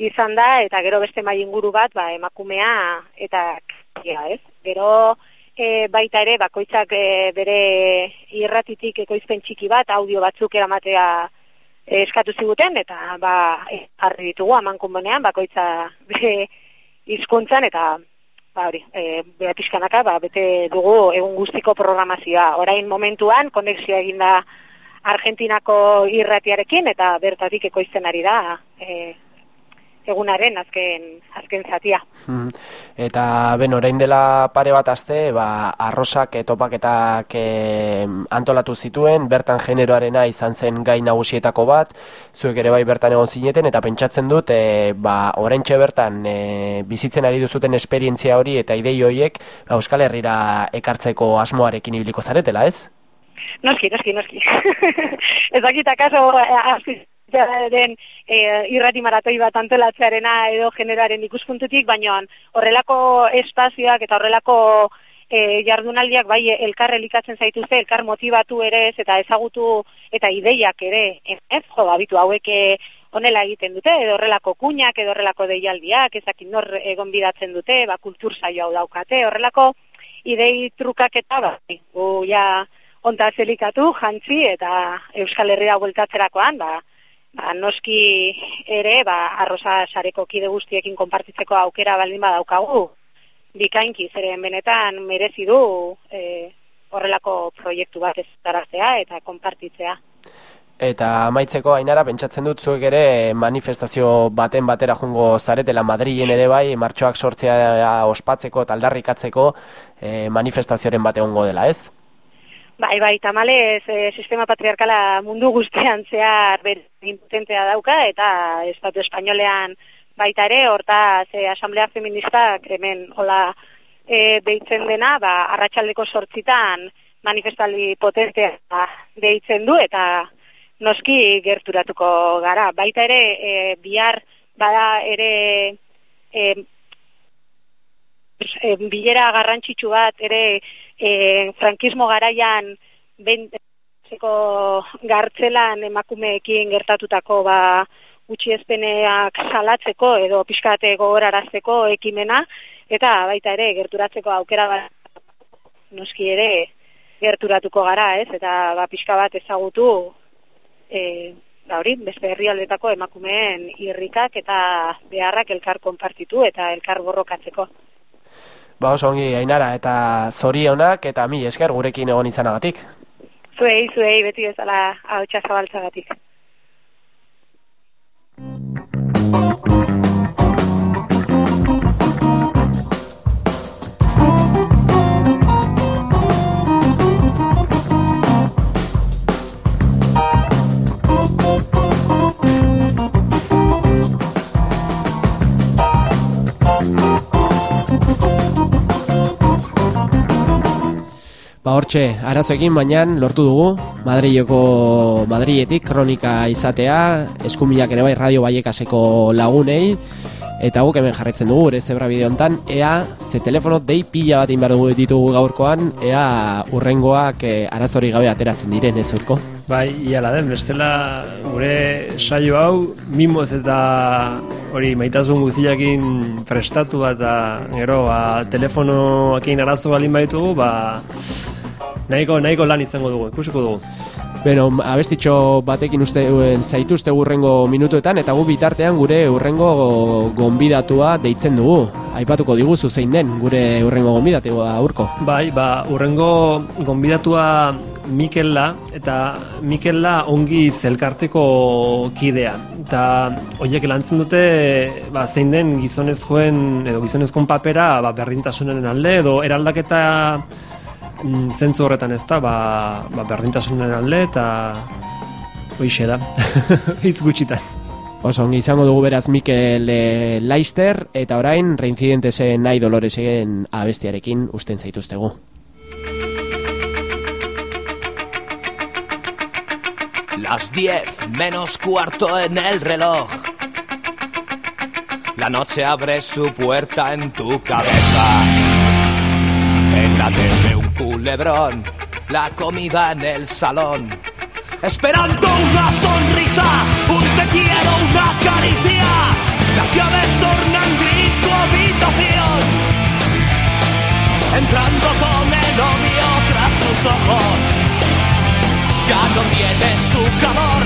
izan da, eta gero beste mai inguru bat, ba, emakumea eta ja, ez? Gero e, baita ere, bakoitzak e, bere irratitik ekoizpen txiki bat, audio batzuk eramatea eskatu ziguten, eta ba, jarri ditugu amankunbonean, bakoitza hizkuntzan eta ba hori, e, bera pixkanaka, ba, bete dugu egun guztiko programazioa. Orain momentuan, konexioa egin da Argentinako irratiarekin, eta bertatik ekoizten ari da e, egunaren azken, azken zatia. Mhm. Eta, ben, orain dela pare bat aste, ba, arrosak topaketak e, antolatu zituen, bertan generoarena izan zen gai nagusietako bat, zuek ere bai bertan egon zineten, eta pentsatzen dut, e, ba, oraintxe bertan e, bizitzen ari duzuten esperientzia hori eta idei horiek ba, Euskal Herrira ekartzeko asmoarekin ibiliko zaretela, ez? Noski, noski, noski. Ez dakit akaso den e, irrati maratoi bat antolatzearena edo generoaren ikuspuntutik, baina horrelako espazioak eta horrelako e, jardunaldiak bai elkar elikatzen zaituzte, elkar motibatu ere ez, eta ezagutu eta ideiak ere, ez, jo, abitu hauek e, honela egiten dute, edo horrelako kuñak, edo horrelako deialdiak, ezakin nor egon bidatzen dute, ba, kultur saio hau daukate, horrelako idei trukaketa, ba, gu ja onta zelikatu, jantzi, eta Euskal Herria bueltatzerakoan, ba, ba, noski ere, ba, arroza sareko kide guztiekin konpartitzeko aukera baldin badaukagu, bikainki, zeren benetan merezi du e, horrelako proiektu bat ez eta konpartitzea. Eta amaitzeko ainara pentsatzen dut zuek ere manifestazio baten batera jungo zaretela Madrilen ere bai martxoak sortzea ospatzeko eta aldarrikatzeko e, manifestazioaren bat egongo dela, ez? Bai, bai, tamalez, e, sistema patriarkala mundu guztian zehar bere potentea dauka, eta Estatu Espainolean baita ere, horta ze asamblea feministak hemen hola e, deitzen dena, ba, arratsaldeko sortzitan manifestaldi potentea deitzen du, eta noski gerturatuko gara. Baita ere, e, bihar bada ere e, e, bilera garrantzitsu bat ere e, frankismo garaian bentzeko gartzelan emakumeekin gertatutako ba gutxiespeneak salatzeko edo pixkate gogorarazteko ekimena eta baita ere gerturatzeko aukera bat noski ere gerturatuko gara, ez? Eta ba pixka bat ezagutu e, ba hori, beste herrialdetako emakumeen irrikak eta beharrak elkar konpartitu eta elkar borrokatzeko. Ba oso ongi ainara eta zorionak eta mi esker gurekin egon izanagatik. Zuei, zuei, beti bezala hautsa zabaltzagatik. Hortxe, arazoekin baina lortu dugu Madrileko Madriletik kronika izatea eskuminak ere bai radio baiekaseko lagunei eta guk hemen jarretzen dugu ere zebra bideo hontan. Ea ze telefono dei pila bat inbar dugu ditugu gaurkoan ea urrengoak e, arazori gabe ateratzen diren ez urko? Bai, iala den, bestela gure saio hau mimoz eta hori maitasun guztiakin prestatu eta gero ba, telefonoakin arazo balin baitugu ba, nahiko, nahiko lan izango dugu, ikusiko dugu. Beno, abestitxo batekin uste zaituzte urrengo minutuetan eta gu bitartean gure urrengo gonbidatua deitzen dugu. Aipatuko diguzu zein den gure urrengo gonbidatua urko. Bai, ba, urrengo gonbidatua Mikella eta Mikella ongi zelkarteko kidea. Eta horiek lantzen dute ba, zein den gizonezkoen edo gizonezkoen papera ba, berdintasunen alde edo eraldaketa mm, zentzu horretan ez da, ba, ba berdintasunen alde eta hoixe da, hitz gutxitan. Oso, ongi izango dugu beraz Mikel e, Leister eta orain reincidentesen nahi doloresen abestiarekin usten zaituztegu. Las diez menos cuarto en el reloj. La noche abre su puerta en tu cabeza. En la un culebrón, la comida en el salón. Esperando una sonrisa, un te quiero, una caricia. Llaves tornan gris tu habitación. Entrando con el odio tras sus ojos. Ya no tiene su calor,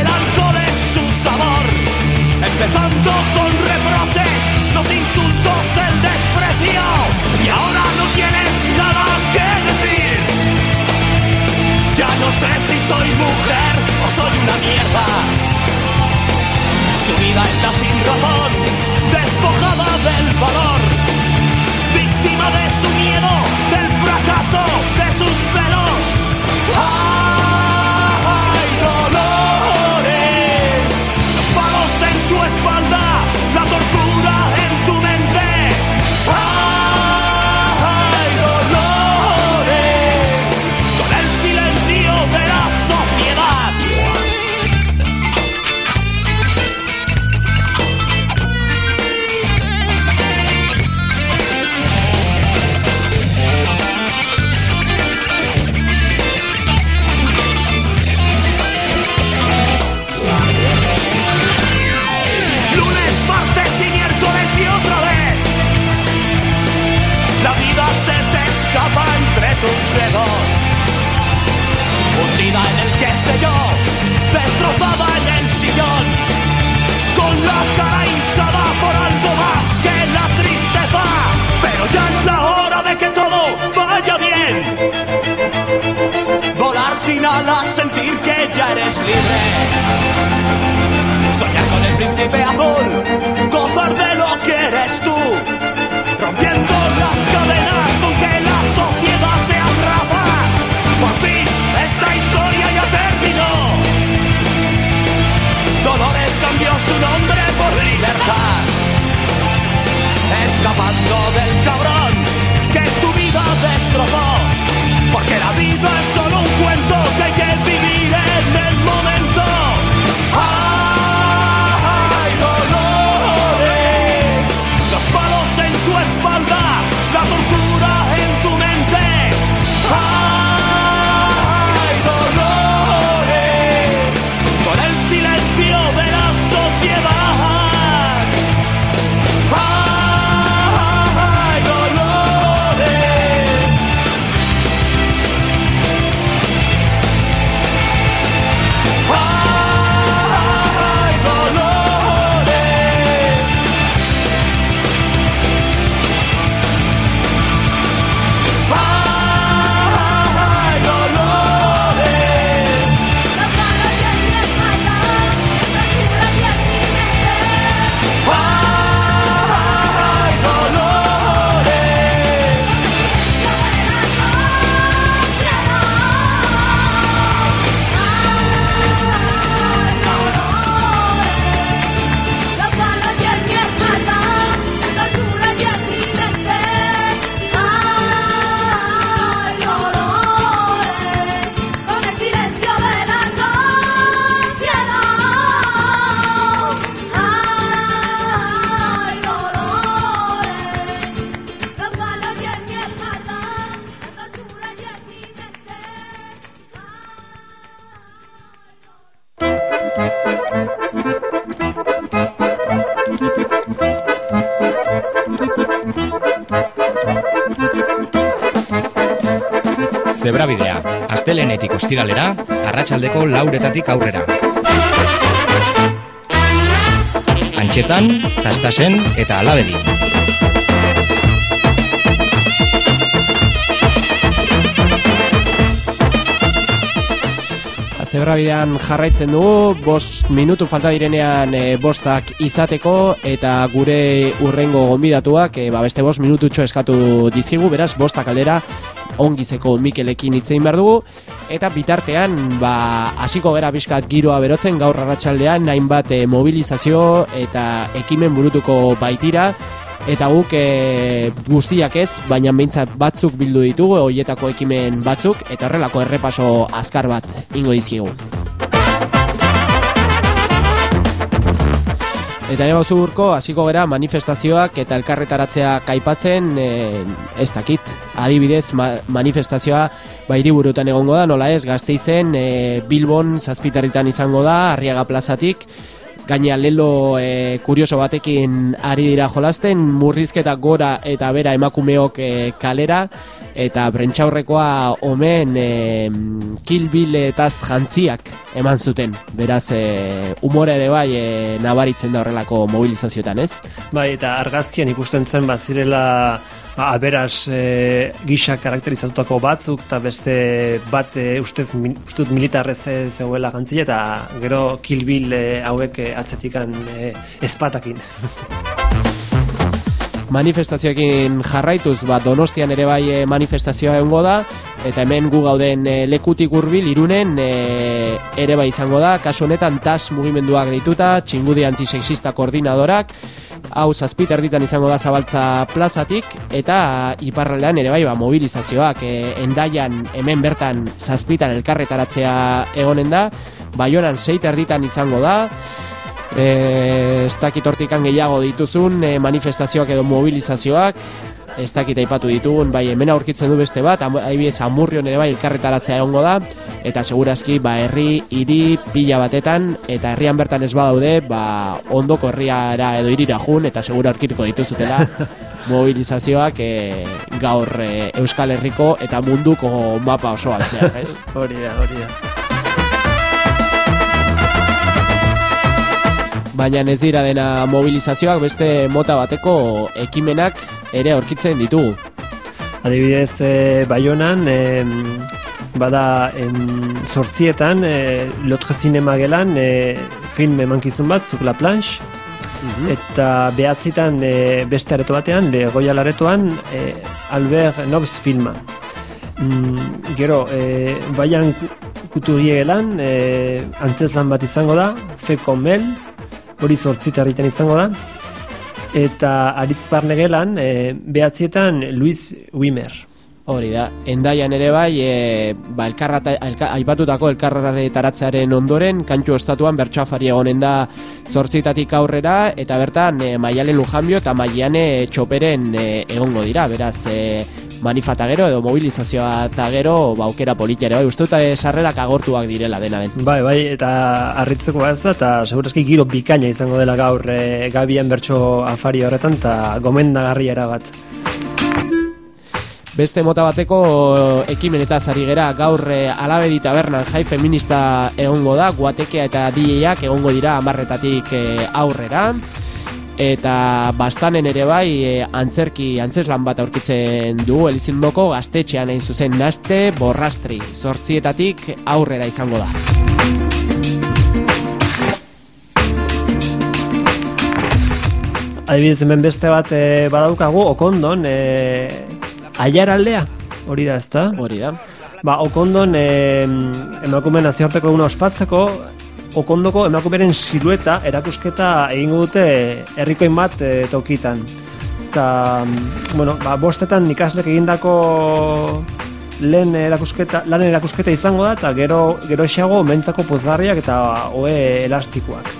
el alcohol es su sabor. Empezando con reproches, los insultos, el desprecio. Y ahora no tienes nada que decir. Ya no sé si soy mujer o soy una mierda. Sumida en la sin razón, despojada del valor. Víctima de su miedo, del fracaso, de ostiralera, arratsaldeko lauretatik aurrera. Antxetan, tastasen eta alabedin. Zebra bidean jarraitzen dugu, bost minutu falta direnean e, bostak izateko eta gure urrengo gonbidatuak e, ba, beste bost minututxo eskatu dizkigu, beraz bostak aldera ongizeko Mikelekin hitzein behar dugu eta bitartean ba, hasiko gera bizkat giroa berotzen gaur arratsaldean hainbat e, mobilizazio eta ekimen burutuko baitira Eta guk e, guztiak ez, baina behintzat batzuk bildu ditugu, hoietako ekimen batzuk, eta horrelako errepaso azkar bat ingo dizkigu. Eta nego zurko, hasiko gera manifestazioak eta elkarretaratzea kaipatzen, e, ez dakit, adibidez manifestazioa bairi burutan egongo da, nola ez, gazteizen, e, Bilbon zazpitarritan izango da, Arriaga plazatik, gaina lelo e, kurioso batekin ari dira jolasten, murrizketa gora eta bera emakumeok e, kalera, eta brentxaurrekoa omen e, kilbil eta jantziak eman zuten. Beraz, e, umore ere bai e, nabaritzen da horrelako mobilizazioetan, ez? Bai, eta argazkian ikusten zen bazirela ba, aberaz e, gisa karakterizatutako batzuk eta beste bat e, ustez ustut militarrez zegoela gantzile eta gero kilbil e, hauek e, atzetikan e, espatakin. manifestazioekin jarraituz, ba, donostian ere bai e, manifestazioa egongo da, eta hemen gu gauden e, lekutik hurbil irunen e, ere bai izango da, kasu honetan tas mugimenduak dituta, txingudi antisexista koordinadorak, hau zazpit erditan izango da zabaltza plazatik, eta iparraldean ere bai ba, mobilizazioak e, endaian hemen bertan zazpitan elkarretaratzea egonen da, Baionan seit erditan izango da, e, ez dakit hortikan gehiago dituzun e, manifestazioak edo mobilizazioak ez dakit aipatu ditugun, bai hemen aurkitzen du beste bat, adibidez amurrion ere bai elkarretaratzea egongo da, eta segurazki ba herri hiri pila batetan, eta herrian bertan ez badaude, ba ondoko herriara edo irira jun, eta segura aurkituko dituzutela mobilizazioak e, gaur e, Euskal Herriko eta munduko mapa osoa zeak, ez? hori da, hori da. Baina ez dira dena mobilizazioak beste mota bateko ekimenak ere aurkitzen ditugu. Adibidez, e, Baionan, e, bada em, sortzietan, e, lotre zinema gelan, e, film emankizun bat, zuk la planche, mhm. eta behatzitan e, beste areto batean, le goia laretoan, e, Albert Nobs filma. Mm, gero, e, baian kuturie gelan, e, antzeslan bat izango da, Feko Mel, hori zortzita izango da. Eta aritz barne gelan, e, behatzietan Luis Wimmer. Hori da, endaian ere bai, e, ba, elkarra, elka, aipatutako elkarrare taratzearen ondoren, kantxu ostatuan bertxafari egonen da zortzitatik aurrera, eta bertan e, maialen lujanbio eta maiane txoperen e, egongo dira, beraz, e, manifata gero edo mobilizazioa eta gero ba, aukera politiare, bai, uste dut sarrerak agortuak direla dena den. Bai, bai, eta harritzeko bat da, eta segurazki giro bikaina izango dela gaur e, gabien bertso afari horretan, eta gomendagarri bat. Beste mota bateko ekimen eta zari gera gaur e, alabedi tabernan jai feminista egongo da, guatekea eta dieiak egongo dira amarretatik e, aurrera eta bastanen ere bai e, antzerki antzeslan bat aurkitzen dugu elizindoko gaztetxean egin zuzen naste borrastri. Zortzietatik aurrera izango da. Adibidez hemen beste bat e, badaukagu okondon e, aiar aldea. Hori da ezta? hori da. Ba, okondon e, emakumen aziorteko eguna ospatzeko okondoko emakumeren silueta erakusketa egingo dute herrikoin bat e, tokitan. Eta, mm, bueno, ba, bostetan ikaslek egindako lehen erakusketa, lan erakusketa izango da, eta gero, gero esiago mentzako pozgarriak eta oe elastikoak.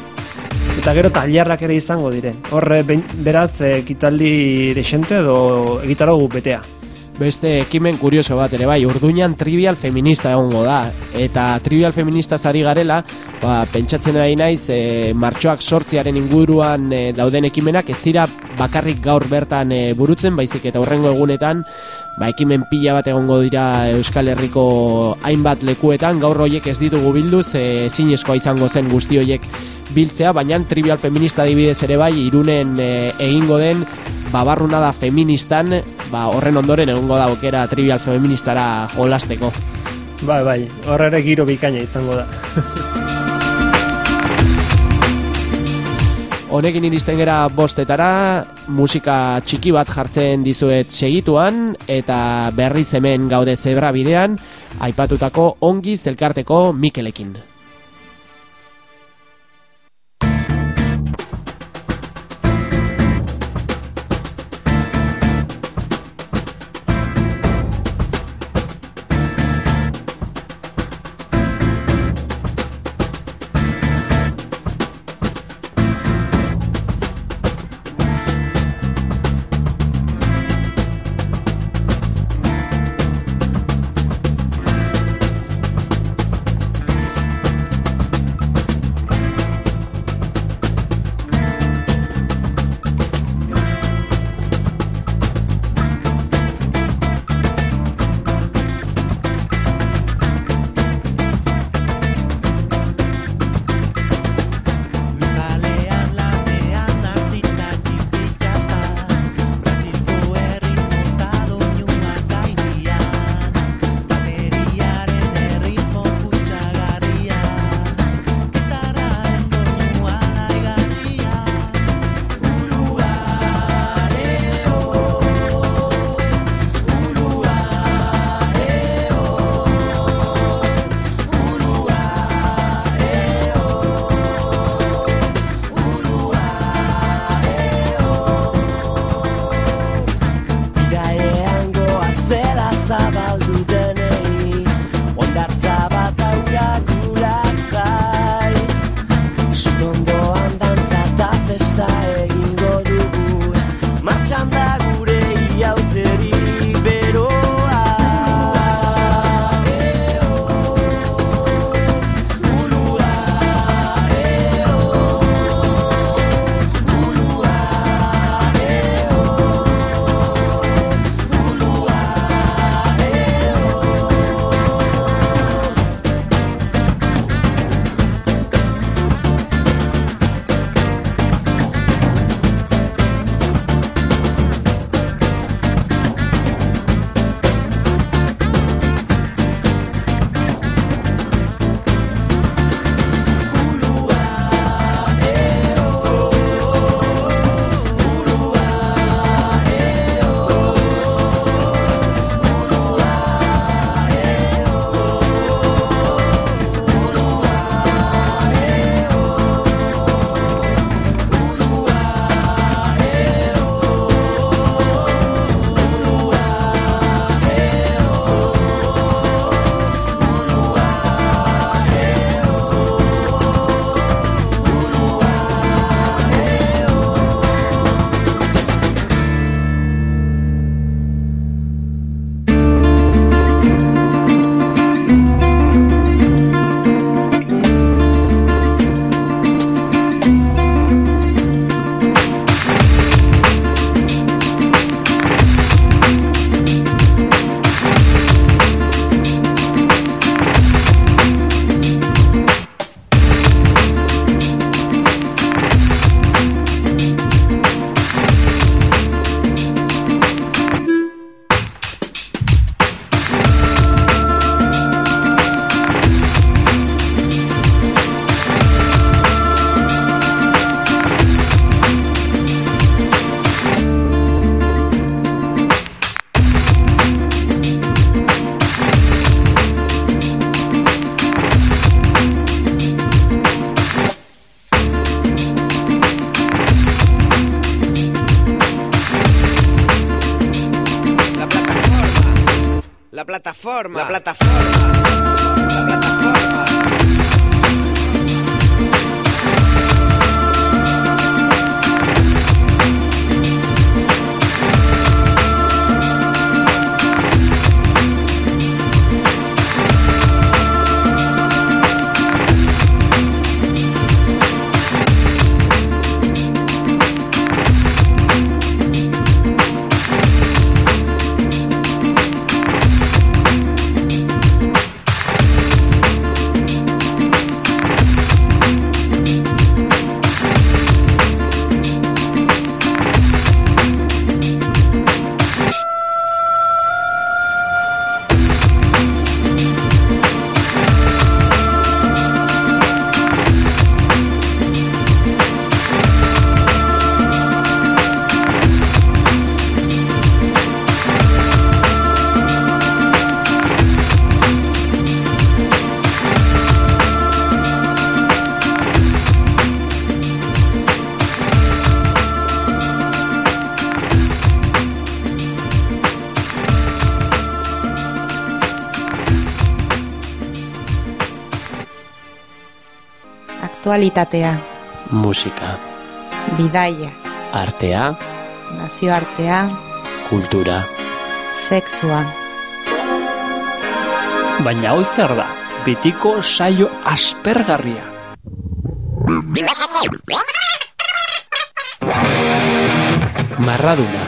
Eta gero tailerrak ere izango dire. Horre, beraz, e, kitaldi desente edo egitaragu betea. Beste ekimen kurioso bat ere bai, urduñan trivial feminista egongo da. Eta trivial feminista zari garela, ba, pentsatzen ari naiz, e, martxoak sortziaren inguruan e, dauden ekimenak, ez dira bakarrik gaur bertan e, burutzen, baizik eta horrengo egunetan, ba, ekimen pila bat egongo dira Euskal Herriko hainbat lekuetan, gaur hoiek ez ditugu bilduz, e, zinezkoa izango zen guzti hoiek biltzea, baina trivial feminista adibidez ere bai, irunen egingo den, babarruna da feministan, ba, horren ondoren egongo da okera trivial feministara jolasteko. Bai, bai, horre ere giro bikaina izango da. Honekin iristen gera bostetara, musika txiki bat jartzen dizuet segituan, eta berriz hemen gaude zebra bidean, aipatutako ongi zelkarteko Mikelekin. La plataforma. Aktualitatea, Musika, bidaia, artea, nazioartea, kultura. sexua. Baina hau zer da, betiko saio aspergarria. Marraduna,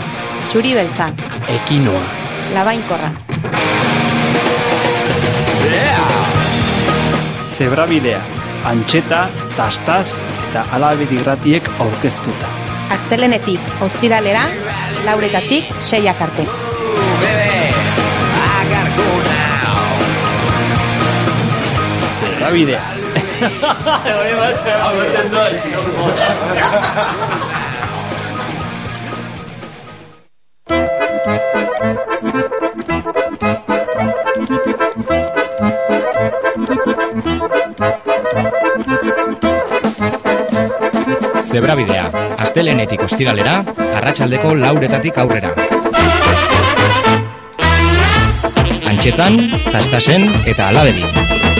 Txuri beltza, ekinoa, labainkorra, Zebrabidea, antxeta, tastaz eta alabedi gratiek aurkeztuta. astelenetik ostiralera, lauretatik seiak arte. Zebrabidea. Zebrabidea, astelenetik ostiralera, arratsaldeko lauretatik aurrera. Antxetan, tastasen eta alabedin.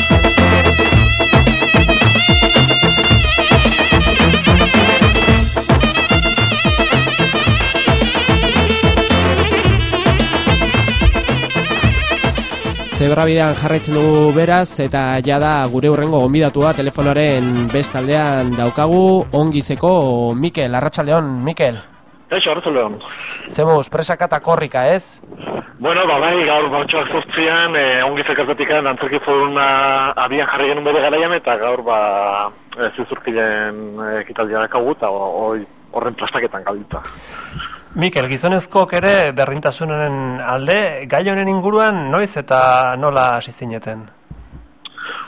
Zebrabidean jarraitzen dugu beraz eta jada gure hurrengo gonbidatua telefonoaren bestaldean daukagu ongizeko Mikel, arratsaldeon Mikel. Eixo, arratsaldeon. Zemuz, presaka eta korrika, ez? Bueno, ba, bai, gaur martxoak zortzian, eh, ongi zekartatikan antzerki foruna abian jarri genuen bere garaian, eta gaur, ba, zizurkilen eh, ekitaldia dakagu, eta horren plastaketan galditza. Mikel, gizonezkoak ere berdintasunaren alde, gai honen inguruan noiz eta nola hasi zineten?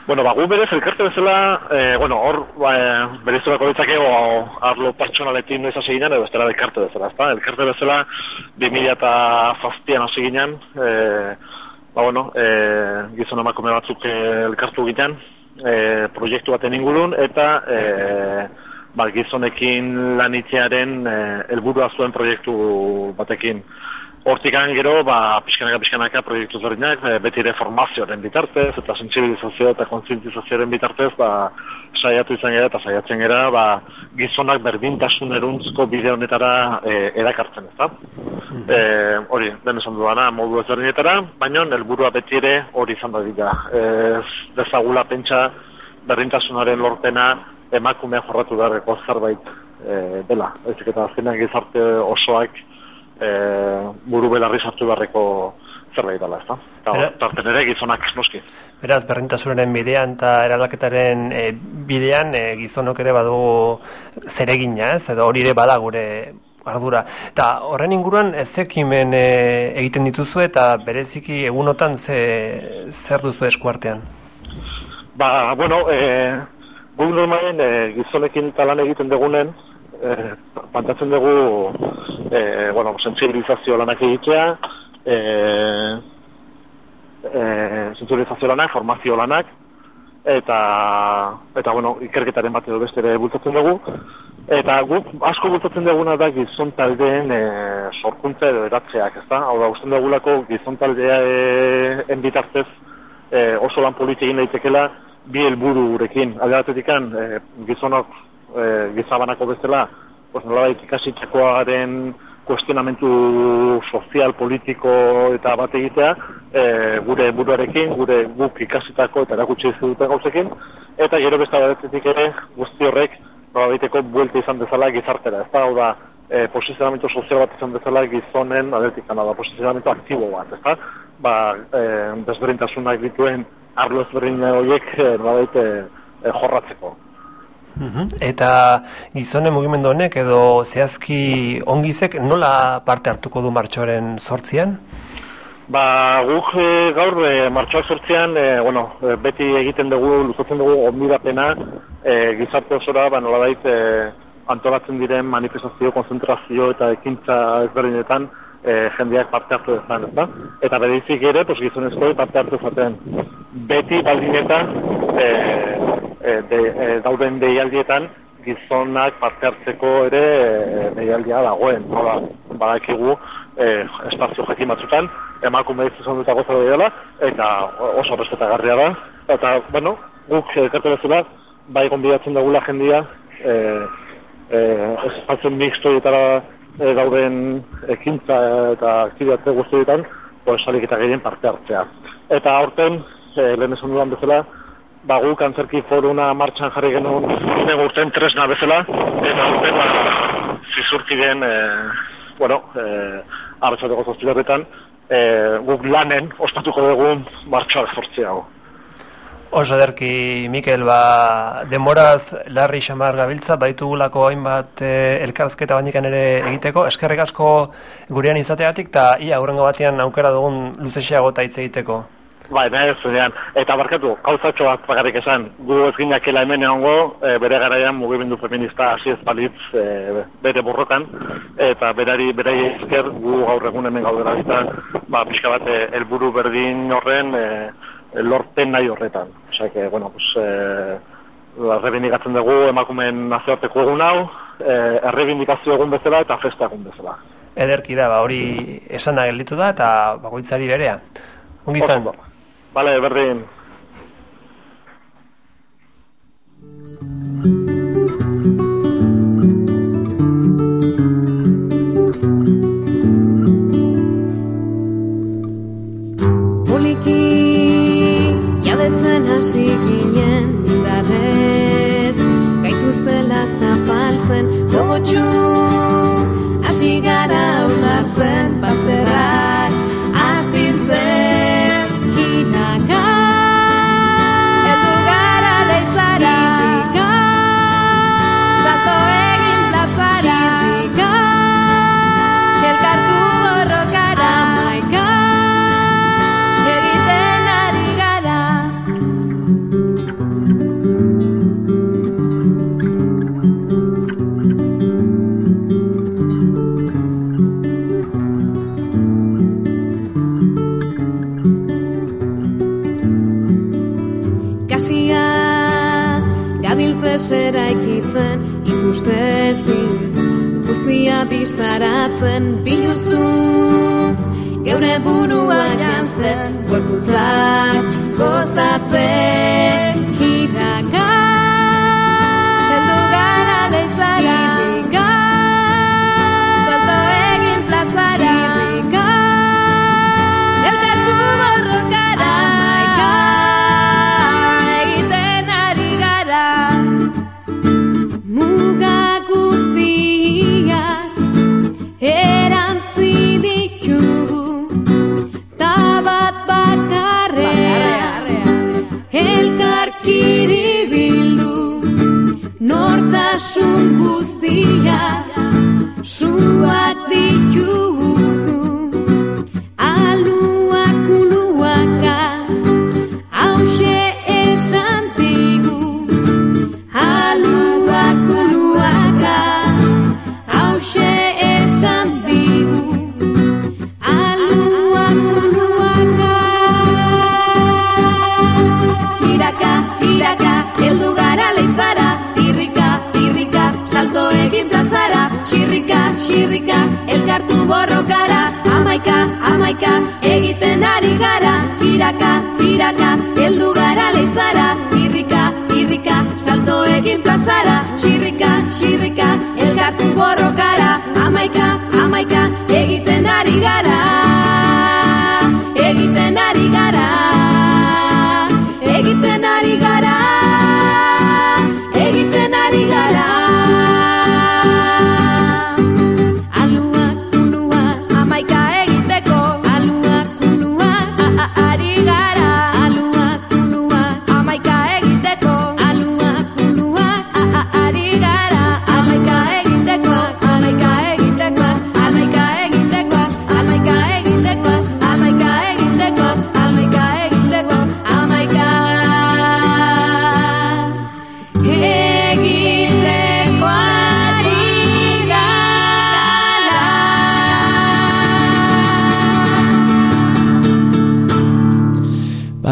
Bueno, ba, gu berez, elkarte bezala, eh, bueno, hor, ba, eh, berezurako ditzakego arlo pertsonaletin noiz hasi ginen, edo bestela elkarte bezala, ezta? Elkarte bezala, 2000 eta zaztian hasi ginen, eh, ba, bueno, eh, gizon emakume batzuk elkartu ginen, eh, proiektu baten ingurun, eta eh, ba, gizonekin lanitzearen eh, helburua zuen proiektu batekin. Hortikan gero, ba, pixkanaka pixkanaka proiektu ezberdinak, e, beti ere formazioaren bitartez, eta sensibilizazio eta kontzientizazioaren bitartez, ba, saiatu izan gara eta saiatzen gara, ba, gizonak berdintasun eruntzko bide honetara e, erakartzen, ezta? E, hori, den esan dudana, modu ezberdinetara, baina helburua beti ere hori izan da dira. Ez dezagula pentsa berdintasunaren lorpena emakumea jorratu beharreko zerbait e, dela. Ez eta azkenean gizarte osoak e, buru belarri sartu beharreko zerbait dela, ezta? Eta Era- tarten ere gizonak noski. Beraz, berdintasunaren bidean eta eraldaketaren e, bidean e, gizonok ere badu zeregina, ez? Edo hori ere bada gure ardura. Eta horren inguruan ez ekimen e, egiten dituzu eta bereziki egunotan ze, zer duzu eskuartean? Ba, bueno, e, guk normalen e, gizonekin talan egiten dugunen, e, pantatzen dugu, e, bueno, sensibilizazio lanak egitea, e, e, sensibilizazio lanak, formazio lanak, eta, eta bueno, ikerketaren bat edo beste ere bultzatzen dugu, eta guk asko bultzatzen duguna da gizon taldeen e, sorkuntza edo eratzeak, ezta? Hau da, usten dugulako gizon taldeaen bitartez e, oso lan politi egin daitekela bi helburu gurekin. Alde batetikan, e, gizonok e, gizabanako bezala, pues nolabait ikasitzakoaren kuestionamentu sozial, politiko eta bat egitea, e, gure buruarekin, gure guk ikasitako eta erakutsi duten gauzekin, eta gero beste batetik ere guzti horrek nolabaiteko buelta izan dezala gizartera. Ez da, hau da, e, posizionamentu sozial bat izan dezala gizonen aldetik da, posizionamentu aktibo bat, ez da? Ba, e, desberdintasunak dituen arlo ezberdin horiek e, nolabait e, e, jorratzeko. Mhm. Eta gizonen mugimendu honek edo zehazki ongizek nola parte hartuko du martxoaren sortzian? Ba, guk e, gaur e, martxoak sortzean, e, bueno, e, beti egiten dugu, luzatzen dugu onbidapena e, gizarte osora, ba, nolabait e, antolatzen diren manifestazio, konzentrazio eta ekintza ezberdinetan e, jendeak parte hartu dezan, ezta? Eta bereizik ere, pues, gizonezko parte hartu zaten. Beti baldin eta e, e, de, e, dauden deialdietan gizonak parte hartzeko ere deialdia dagoen. Nola, badakigu e, espazio jakin batzutan, emakume izan dut goza dela, eta oso respetagarria da. Eta, bueno, guk elkarte bezala, bai gonbidatzen dugula jendia, e, e, espazio mixtoietara e, gauden ekintza eta aktibitate guztietan, pues, salik eta gehien parte hartzea. Eta aurten, e, lehen esan dudan bezala, ba, gu kantzerki foruna martxan jarri genuen genuen urten tresna bezala, eta urten ba, zizurki den, e, bueno, e, arratxateko zazpilarretan, e, guk lanen ospatuko dugun martxoak sortzea. Oso ederki, Mikel, ba, demoraz larri xamar gabiltza, baitugulako hainbat e, elkarzketa bandikan ere egiteko, eskerrik asko gurean izateatik, eta ia, hurrengo batean aukera dugun luzesiago eta hitz egiteko. Bai, nahi ez zunean. Eta barkatu, gauzatxo bat bakarrik esan, gu ez ginakela hemen egongo, e, bere garaian mugimendu feminista hasi ez balitz e, bere borrokan, eta berari, berari ezker gu gaur egun hemen gaudera eta, ba, pixka bat, helburu berdin horren, e, lorten nahi horretan. Osea, que, bueno, pues, e, errebindikatzen dugu emakumen nazioarteko egun hau, e, errebindikazio egun bezala eta festa egun bezala. Ederki da, ba, hori esana gelditu da, eta bakoitzari berea. Ongi izan. Vale, berdin. Jabetzen hasi ginen indarrez. Gaitu zela zapaltzen gogotxu Hasi gara ausartzen bazterrak zera ikitzen ikustezin Guztia biztaratzen biluztuz Geure burua jantzen Gorputzak gozatzen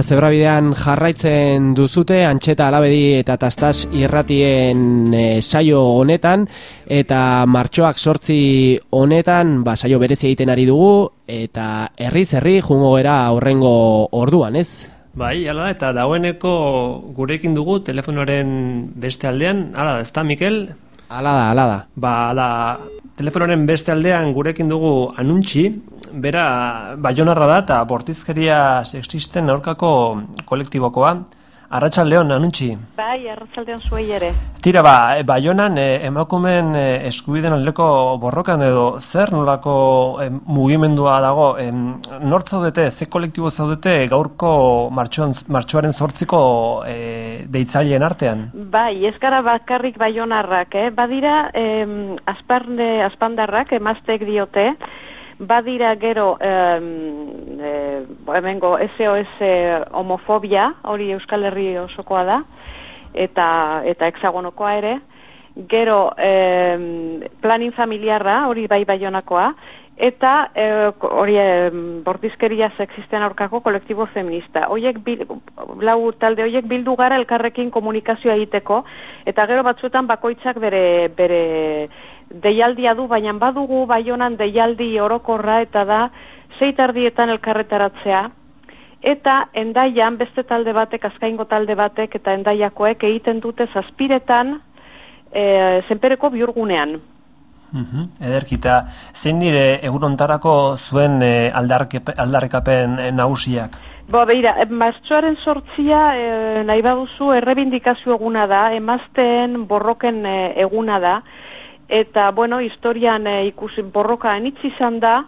zebrabidean jarraitzen duzute, antxeta alabedi eta tastas irratien e, saio honetan, eta martxoak sortzi honetan, ba, saio berezi egiten ari dugu, eta herriz herri jungo gera horrengo orduan, ez? Bai, hala da, eta dagoeneko gurekin dugu telefonoaren beste aldean, hala da, ez Mikel? Hala da, hala da. Ba, da, telefonoaren beste aldean gurekin dugu anuntxi, bera, baionarra da, eta bortizkeria sexisten aurkako kolektibokoa. Arratxaldeon, anuntxi. Bai, arratsaldeon zuei ere. Tira, ba, e, baionan e, emakumen e, eskubiden aldeko borrokan edo zer nolako e, mugimendua dago, e, nort zaudete, ze kolektibo zaudete gaurko martxoan, martxoaren sortziko e, deitzaileen artean? Bai, ez gara bakarrik baionarrak, eh? badira em, asparne, aspandarrak emaztek diote, badira gero em, e, hemengo SOS homofobia, hori Euskal Herri osokoa da, eta eta hexagonokoa ere, gero em, planin familiarra, hori bai baionakoa, eta eh, hori em, bortizkeria sexisten aurkako kolektibo feminista. Hoiek bil, lau talde hoiek bildu gara elkarrekin komunikazioa egiteko eta gero batzuetan bakoitzak bere bere deialdia du, baina badugu baionan deialdi orokorra eta da zeitardietan elkarretaratzea eta endaian beste talde batek, azkaingo talde batek eta endaiakoek egiten dute zazpiretan e, zenpereko biurgunean. Mhm, Ederkita, zein dire egurontarako zuen e, aldarrikapen e, nagusiak? Bo, beira, eh, martxoaren sortzia e, nahi baduzu errebindikazio eguna da, emazteen borroken e, eguna da, eta, bueno, historian e, ikusi borroka anitz izan da,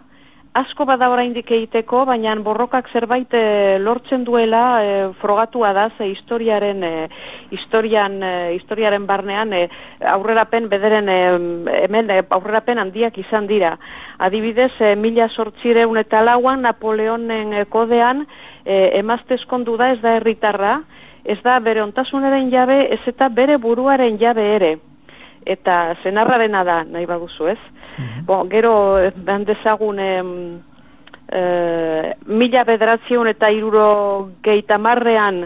asko bada oraindik egiteko, baina borrokak zerbait e, lortzen duela e, frogatua da, ze historiaren, e, historian, e, historiaren barnean e, aurrerapen bederen e, hemen aurrerapen handiak izan dira. Adibidez, e, mila sortzireun eta lauan Napoleonen kodean e, emazte eskondu da ez da herritarra, ez da bere ontasunaren jabe, ez eta bere buruaren jabe ere eta zenarrarena da, nahi baduzu, ez? Bo, gero, eh, behar dezagun, em, e, mila bederatzion eta iruro geita marrean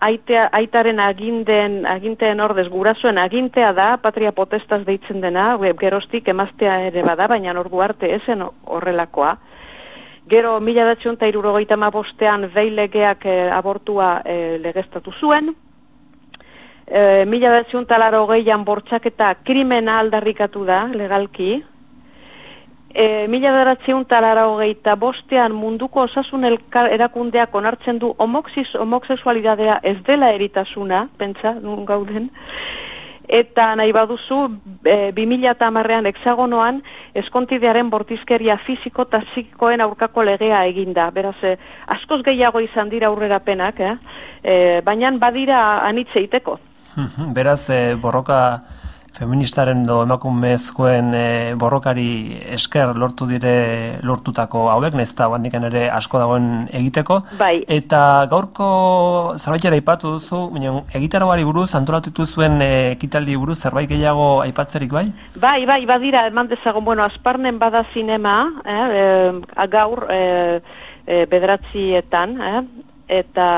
aitea, aitaren aginden, aginteen ordez gurasoen agintea da, patria potestaz deitzen dena, ge- gerostik emaztea ere bada, baina ordu arte esen horrelakoa. Gero, mila bederatzion eta iruro geita bostean veilegeak e, abortua e, legeztatu zuen, e, mila bederatziun talaro gehian bortxaketa krimena aldarrikatu da, legalki. E, mila bederatziun talaro gehieta bostean munduko osasun elkar, erakundeak onartzen du homoxis, homoxexualidadea ez dela eritasuna, pentsa, nun gauden. Eta nahi baduzu, e, 2000 eta hamarrean hexagonoan, eskontidearen bortizkeria fiziko eta psikikoen aurkako legea eginda. Beraz, e, askoz gehiago izan dira aurrerapenak, eh? E, baina badira anitze iteko. Mhm, Beraz, e, borroka feministaren do emakumezkoen e, borrokari esker lortu dire lortutako hauek, nezta bandikan ere asko dagoen egiteko. Bai. Eta gaurko zerbaitera aipatu duzu, baina egitaroari buruz, antolatu zuen e, ekitaldi buruz, zerbait gehiago aipatzerik bai? Bai, bai, badira, eman dezagun, bueno, asparnen bada zinema, eh, eh, gaur eh, eh, bederatzietan, eh, eta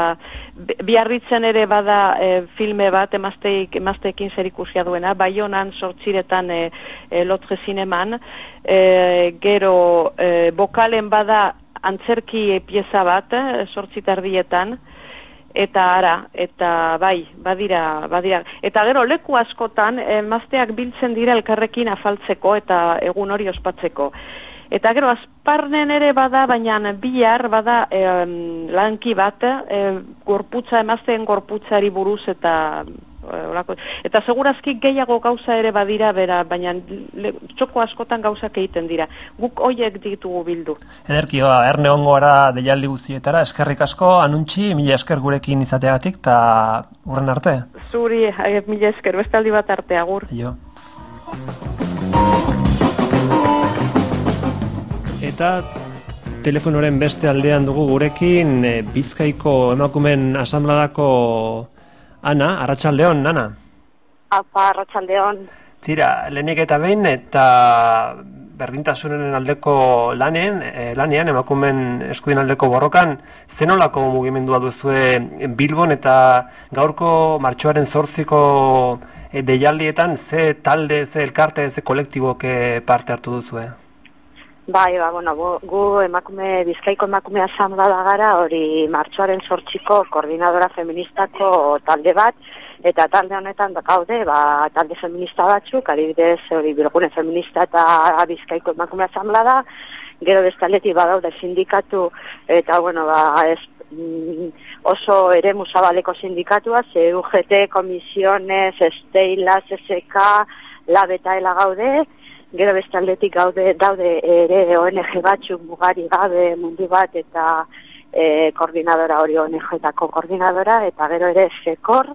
biarritzen ere bada eh, filme bat emazteik, emazteekin zer ikusia duena, baionan sortziretan eh, eh, lotre zineman, eh, gero eh, bokalen bada antzerki pieza bat, eh, sortzitardietan, eta ara, eta bai, badira, badira. Eta gero leku askotan emazteak biltzen dira elkarrekin afaltzeko eta egun hori ospatzeko. Eta gero asparnen ere bada, baina bihar bada em, lanki bat, e, gorputza, emazteen gorputzari buruz eta e, olako. Eta segurazki gehiago gauza ere badira, bera, baina le, txoko askotan gauzak egiten dira. Guk hoiek ditugu bildu. Ederki, ba, erne ongo gara deialdi guztietara, eskerrik asko, anuntxi, mila esker gurekin izateagatik, eta urren arte. Zuri, eh, mila esker, bestaldi bat arte, agur. Jo. Eta telefonoren beste aldean dugu gurekin e, Bizkaiko emakumen asamladako Ana, Arratsaldeon, Ana. Apa, arratsaldeon. Tira, lehenik eta behin eta berdintasunen aldeko lanen, e, lanean, emakumen eskubien aldeko borrokan, zenolako mugimendua duzue Bilbon eta gaurko martxoaren zortziko e, deialdietan ze talde, ze elkarte, ze kolektibok parte hartu duzue? Bai, ba, bueno, gu, gu emakume, bizkaiko emakume asamblea gara, hori martxoaren sortxiko koordinadora feministako talde bat, eta talde honetan gaude, ba, talde feminista batzuk, adibidez, hori bilgune feminista eta bizkaiko emakume asamblea da, gero bestaletik badaude sindikatu, eta, bueno, ba, ez, mm, oso ere musabaleko sindikatua, ze UGT, komisiones, esteilas, SK, labeta gaude, gero bestaldetik gaude daude ere ONG batzuk mugari gabe mundu bat eta e, koordinadora hori ONG-etako koordinadora eta gero ere sekor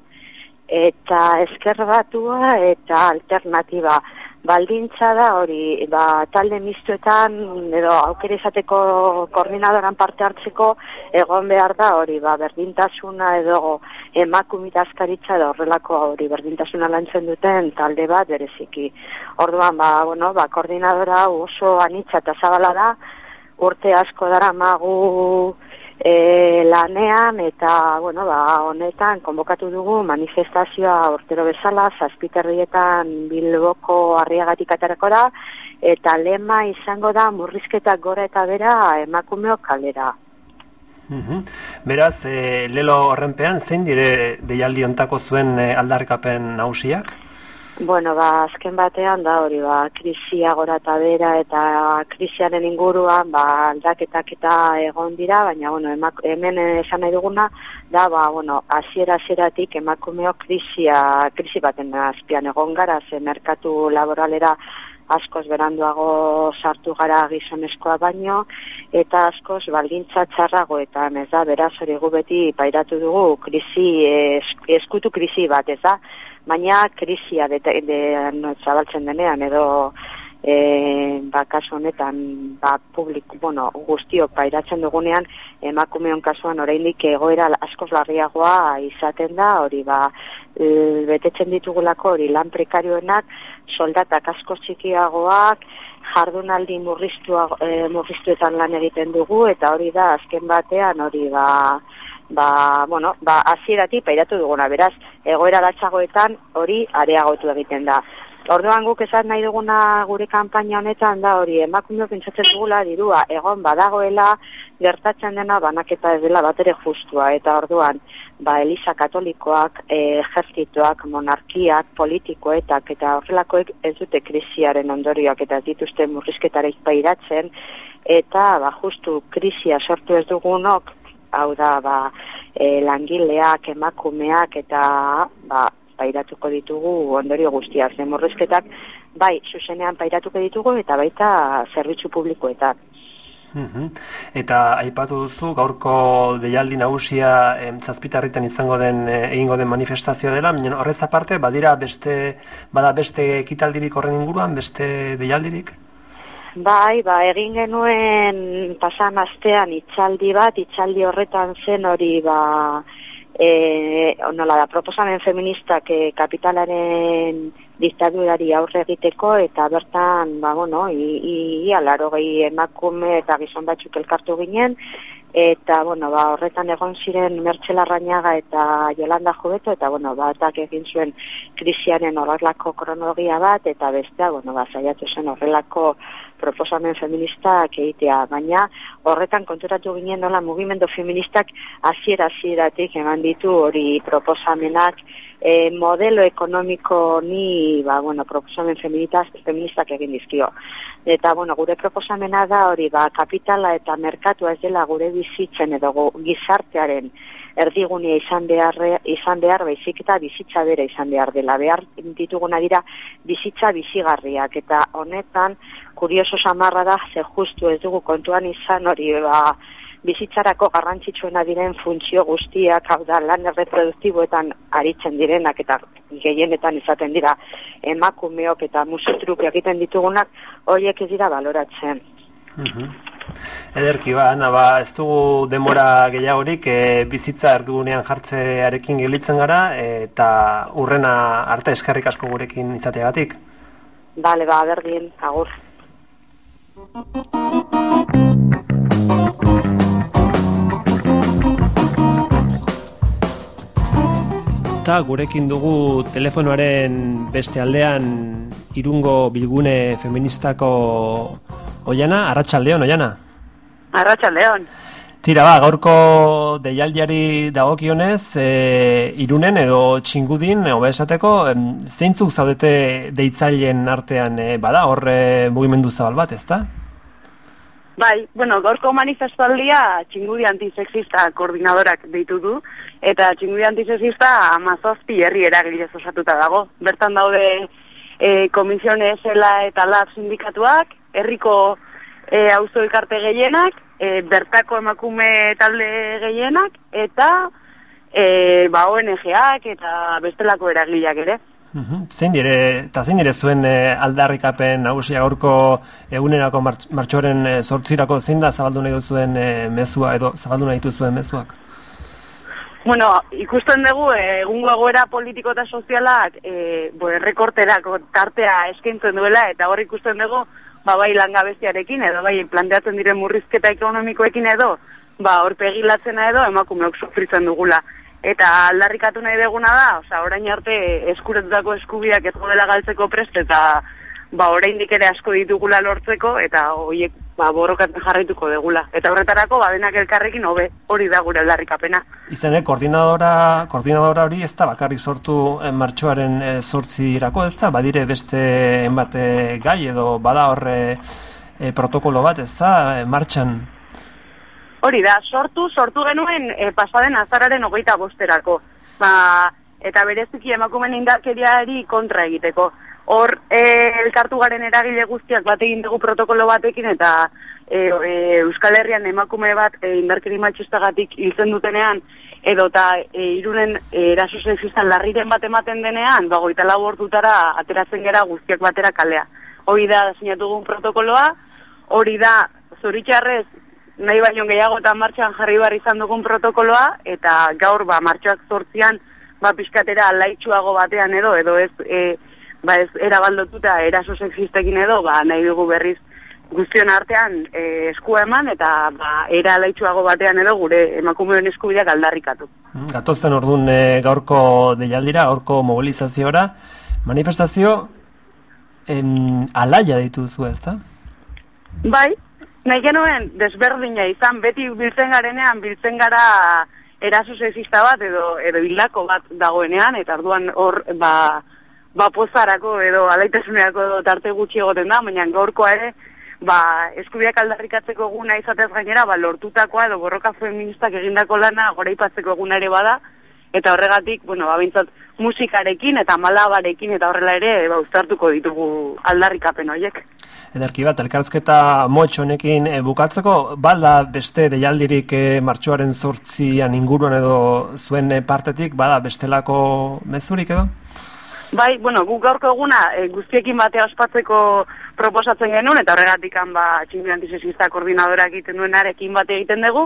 eta esker batua eta alternatiba baldintza da hori ba, talde mistuetan edo aukera izateko koordinadoran parte hartzeko egon behar da hori ba, berdintasuna edo emakumita askaritza edo horrelako hori berdintasuna lantzen duten talde bat bereziki. Orduan ba, bueno, ba, koordinadora oso anitza eta zabala da urte asko dara magu e, lanean eta bueno, ba, honetan konbokatu dugu manifestazioa urtero bezala zazpiterrietan bilboko arriagatik aterako da eta lema izango da murrizketak gora eta bera emakumeok kalera. Mhm. Beraz, e, lelo horrenpean, zein dire deialdi ontako zuen e, aldarrikapen nausiak? Bueno, ba, azken batean da hori, ba, krisia gora eta bera eta krisiaren inguruan, ba, aldaketak eta egon dira, baina, bueno, emak, hemen esan nahi duguna, da, ba, bueno, asiera asieratik emakumeo krisia, krisi baten azpian egon gara, ze merkatu laboralera askoz beranduago sartu gara gizonezkoa baino, eta askoz baldintza txarragoetan, ez da, beraz hori gu beti pairatu dugu krisi, es, eskutu krisi bat, ez da, baina krisia de, de, no, zabaltzen denean edo e, ba, kasu honetan ba, publik, bueno, guztiok pairatzen dugunean emakumeon kasuan oraindik egoera askoz larriagoa izaten da hori ba e, betetzen ditugulako hori lan prekarioenak soldatak asko txikiagoak jardunaldi murriztu, e, murriztuetan lan egiten dugu eta hori da azken batean hori ba ba, bueno, ba, azierati pairatu duguna, beraz, egoera latxagoetan hori areagotu egiten da. Orduan guk esan nahi duguna gure kanpaina honetan da hori emakumeok pentsatzen dugula dirua egon badagoela gertatzen dena banaketa ez dela batere justua. Eta orduan ba Elisa Katolikoak, e, ejertzituak, monarkiak, politikoetak eta horrelakoek ez dute krisiaren ondorioak eta ez dituzte murrizketara pairatzen. Eta ba justu krisia sortu ez dugunok hau da ba, e, langileak, emakumeak eta ba, pairatuko ditugu ondorio guztia. Zemorrezketak bai, zuzenean pairatuko ditugu eta baita zerbitzu publikoetan. Mhm. Eta aipatu duzu gaurko deialdi nagusia zazpitarritan izango den e, egingo den manifestazioa dela, baina horrez aparte badira beste bada beste ekitaldirik horren inguruan, beste deialdirik? Bai, ba, egin genuen pasan astean itxaldi bat, itxaldi horretan zen hori, ba, e, nola da, proposamen feministak e, kapitalaren diktadurari aurre egiteko, eta bertan, ba, bueno, i, alaro gehi emakume eta gizon batzuk elkartu ginen, eta, bueno, ba, horretan egon ziren Mertxela eta Jolanda Jubeto, eta, bueno, batak egin zuen krisiaren horrelako kronologia bat, eta bestea, bueno, ba, zaiatu zen horrelako proposamen feministak egitea, baina horretan konturatu ginen nola mugimendu feministak hasiera hasieratik eman ditu hori proposamenak e, modelo ekonomiko ni ba, bueno, proposamen feministak, feministak egin dizkio. Eta bueno, gure proposamena da hori ba, kapitala eta merkatua ez dela gure bizitzen edo gizartearen erdigunia izan behar, izan behar baizik eta bizitza bera izan behar dela. Behar dituguna dira bizitza bizigarriak eta honetan kurioso samarra da ze justu ez dugu kontuan izan hori ba, bizitzarako garrantzitsuena diren funtzio guztiak, hau da lan erreproduktiboetan aritzen direnak eta gehienetan izaten dira emakumeok eta musitruk egiten ditugunak, horiek ez dira baloratzen. Mhm. Ederki ba, Ana, ba, ez dugu demora gehiagorik e, bizitza erdugunean jartzearekin gelitzen gara eta urrena arte eskerrik asko gurekin izateagatik. Bale, ba, berdin, agur. Eta gurekin dugu telefonoaren beste aldean irungo bilgune feministako Oiana, Arratsaldeon, Oiana. Arratsaldeon. Tira ba, gaurko deialdiari dagokionez, e, irunen edo txingudin, hobe esateko, em, zeintzuk zaudete deitzaileen artean e, bada, hor e, mugimendu zabal bat, ezta? Bai, bueno, gaurko manifestaldia txingudi antisexista koordinadorak deitu du, eta txingudi antisexista amazazpi herri eragilez osatuta dago. Bertan daude e, komisiones esela eta lab sindikatuak, herriko e, auzo elkarte gehienak, e, bertako emakume talde gehienak, eta e, ba, ONG-ak eta bestelako eragileak ere. Mhm. Zein dire, eta zein dire zuen e, aldarrikapen nagusia gaurko egunerako martx, martxoaren e, sortzirako zein da zabaldu nahi duzuen e, mezua edo zabaldu nahi duzuen mezuak? Bueno, ikusten dugu eh, egungo egoera politiko eta sozialak e, bo, errekorterako tartea eskaintzen duela eta hor ikusten dugu ba, bai langabeziarekin edo bai planteatzen diren murrizketa ekonomikoekin edo ba, hor pegilatzena edo emakumeok sufritzen dugula. Eta aldarrikatu nahi deguna da, osea, orain arte eskuretutako eskubiak ez dela galtzeko prest eta ba oraindik ere asko ditugula lortzeko eta hoiek ba borrokatzen jarraituko degula. Eta horretarako ba denak elkarrekin hobe hori da gure aldarrikapena. Izan, eh, koordinadora, koordinadora hori ez da bakarrik sortu eh, martxoaren eh, sortzirako ez da, badire beste enbat eh, gai edo bada horre eh, protokolo bat ez da, martxan Hori da, sortu, sortu genuen e, pasaden azararen hogeita bosterako. Ba, eta bereziki emakumen indarkeriari kontra egiteko. Hor, e, elkartu garen eragile guztiak bat egin dugu protokolo batekin eta e, e, Euskal Herrian emakume bat e, indarkeri matxistagatik hiltzen dutenean edo eta e, irunen e, eraso sexistan larriren bat ematen denean, ba, goita lau hortutara ateratzen gera guztiak batera kalea. Hori da, sinatu dugun protokoloa, hori da, zoritxarrez, nahi baino gehiago eta martxan jarri behar izan dugun protokoloa, eta gaur ba, martxoak zortzian ba, pixkatera laitxuago batean edo, edo ez, e, ba, ez erabaldotuta eraso sexistekin edo, ba, nahi dugu berriz guztion artean e, eskua eman, eta ba, era laitxuago batean edo gure emakumeen eskubideak aldarrikatu. Gatotzen orduan e, gaurko deialdira, gaurko mobilizaziora, manifestazio en, alaia ditu zu ez da? Bai, nahi genuen desberdina izan, beti biltzen garenean, biltzen gara eraso sexista bat edo edo hildako bat dagoenean, eta orduan hor, ba, ba pozarako edo alaitasunerako tarte gutxi egoten da, baina gaurkoa ere, ba, eskubiak aldarrikatzeko eguna izatez gainera, ba, lortutakoa edo borroka feministak egindako lana goraipatzeko eguna ere bada, eta horregatik, bueno, ba, musikarekin eta malabarekin eta horrela ere, ba, uztartuko ditugu aldarrikapen horiek. Ederki bat, elkartzketa motx honekin e, bukatzeko, balda beste deialdirik e, martxoaren zortzian inguruan edo zuen e, partetik, bada bestelako mezurik edo? Bai, bueno, guk gaurko eguna e, guztiekin batea ospatzeko proposatzen genuen, eta horregatik ba, txingin antisesista koordinadorak egiten duenarekin bate egiten dugu,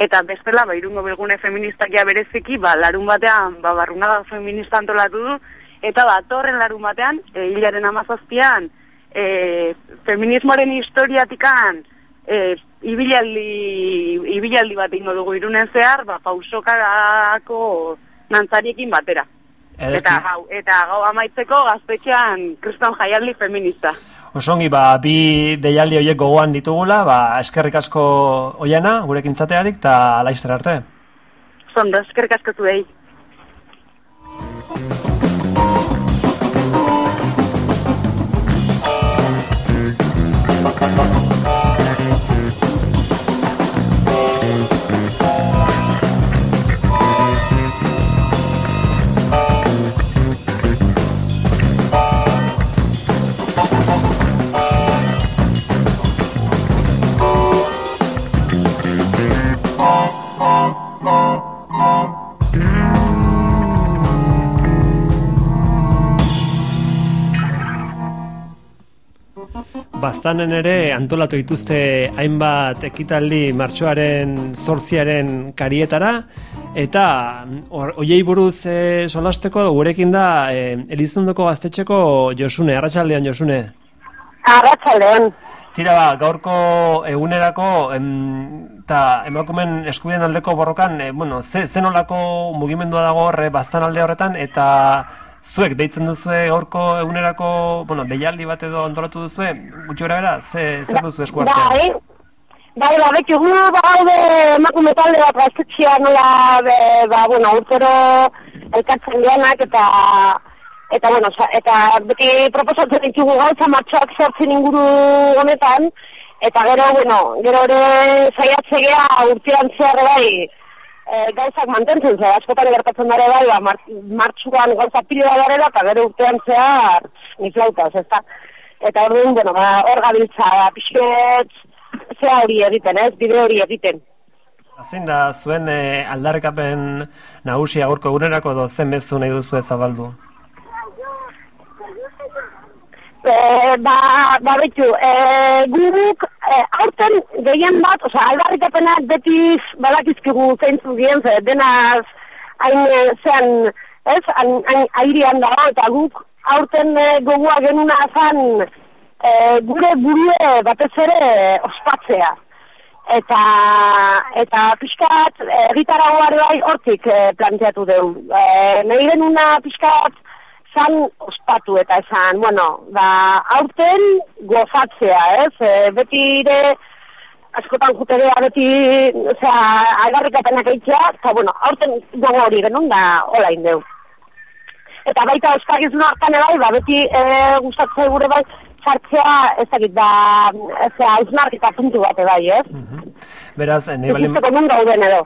eta bestela, ba, irungo bilgune feministakia bereziki, ba, larun batean, ba, barrunaga feminista antolatu du, eta ba, torren larun batean, e, hilaren amazazpian, e, feminismoaren historiatikan, e, ibilaldi, ibilaldi bat ingo dugu irunen zehar, ba, pausokako nantzariekin batera. Eta gau, eta gau amaitzeko gaztetxean kriston jaialdi feminista. Osongi, ba, bi deialdi horiek gogoan ditugula, ba, eskerrik asko oiana, gurekin zateadik, eta laizter arte. Zondo, eskerrik asko zuei. Baztanen ere antolatu dituzte hainbat ekitaldi martxoaren zortziaren karietara, eta hoiei buruz e, solasteko gurekin da e, Elizundoko gaztetxeko Josune, Arratxaldean Josune. Arratxaldean. Tira ba, gaurko egunerako eta emakumen eskubiden aldeko borrokan, e, bueno, ze, zenolako mugimendua dago horre baztan alde horretan, eta zuek deitzen duzue gaurko egunerako, bueno, deialdi bat edo antolatu duzue, gutxi gara bera, ze, zer duzu eskuartean? Bai, bai, ba, beti gu bagaude emakume talde bat gaztetxea nola, be, ba, bueno, urtero elkartzen dianak eta eta bueno, sa, eta beti proposatzen ditugu gauza martxoak sortzen inguru honetan, eta gero, bueno, gero ere saiatzegea urtean zehar bai, e, gauzak mantentzen ze, askotan gertatzen dara bai, ba, mar, martxuan gauza da garela, eta gero urtean zehar ni flautaz, ezta? Eta orduan, bueno, ba, hor gabiltza, ba, pixket, zea hori egiten, ez, bide hori egiten. Zein da zuen e, aldarrikapen nagusia gaurko egunerako edo zen mezu nahi duzu zabaldu? E, ba, ba betu, e, guruk e, aurten gehien bat, oza, aldarrikapenak beti badakizkigu zeintzu dien, ze denaz hain e, zean, ez, hain, airian dago, eta guk aurten e, gogua genuna zan e, gure burue batez ere ospatzea. Eta, eta pixkat egitaragoare bai hortik e, planteatu dugu. E, nahi genuna pixkat zan ospatu eta esan, bueno, ba, aurten gozatzea, ez? E, beti ere, askotan juterea beti, osea, agarrikapenak eitzea, eta, bueno, aurten gogo hori genuen da, hola indeu. Eta baita euskagizun hartan bai, ba, beti e, gustatzea gure bai, sartzea, ez dakit, ba, ezea, ausnarketa puntu bate bai, ez? Beraz, eh, nahi balin... Ikusteko non dauden edo,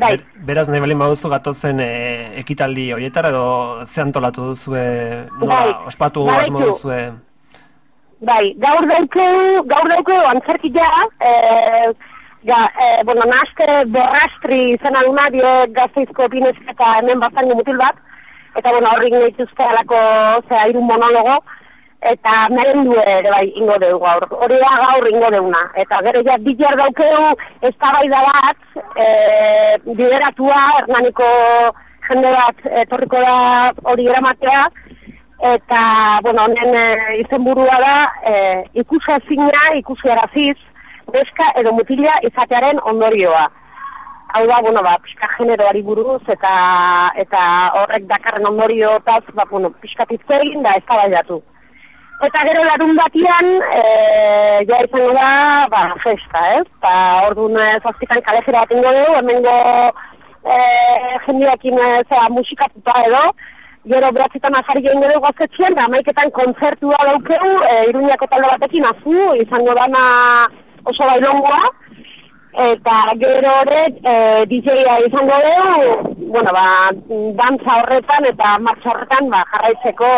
bai. Ber- Beraz, nahi balin baduzu gatozen e, ekitaldi horietara edo ze antolatu duzue, nola, Bai, ospatu bai, asmo duzue... Bai, gaur daukeu, gaur daukeu antzerkia, e, ga, e, bueno, nahazte borrastri izan aduna, die gazteizko pinezka eta hemen bazango mutil bat, eta bueno, horrik nahi tuzte alako, zera, hiru monologo, eta merendu ere bai ingo dugu gaur. Hori da gaur ingo deuna. Eta gero ja bilar daukeu eztabaida bat, e, bideratua, hernaniko jende bat etorriko da hori eramatea, eta, bueno, honen e, izenburua da, e, ikusezina, ikusiaraziz, neska edo mutila izatearen ondorioa. Hau da, bueno, ba, pixka generoari buruz, eta, eta horrek dakarren ondoriotaz, ba, bueno, pixka egin da eztabaidatu. Eta gero larun batian, e, ja izango da, ba, festa, ez? Eta orduan e, zazpitan kalejera bat ingo dugu, hemengo e, jendeakin e, zera, musikatuta edo, gero beratzitan afari ingo dugu gaztetxean, da maiketan kontzertua daukeu, e, iruñako talde batekin azu, izango dana oso bailongoa, eta gero horrek e, DJ-a izango dugu, bueno, ba, dantza horretan eta martxa horretan ba, jarraitzeko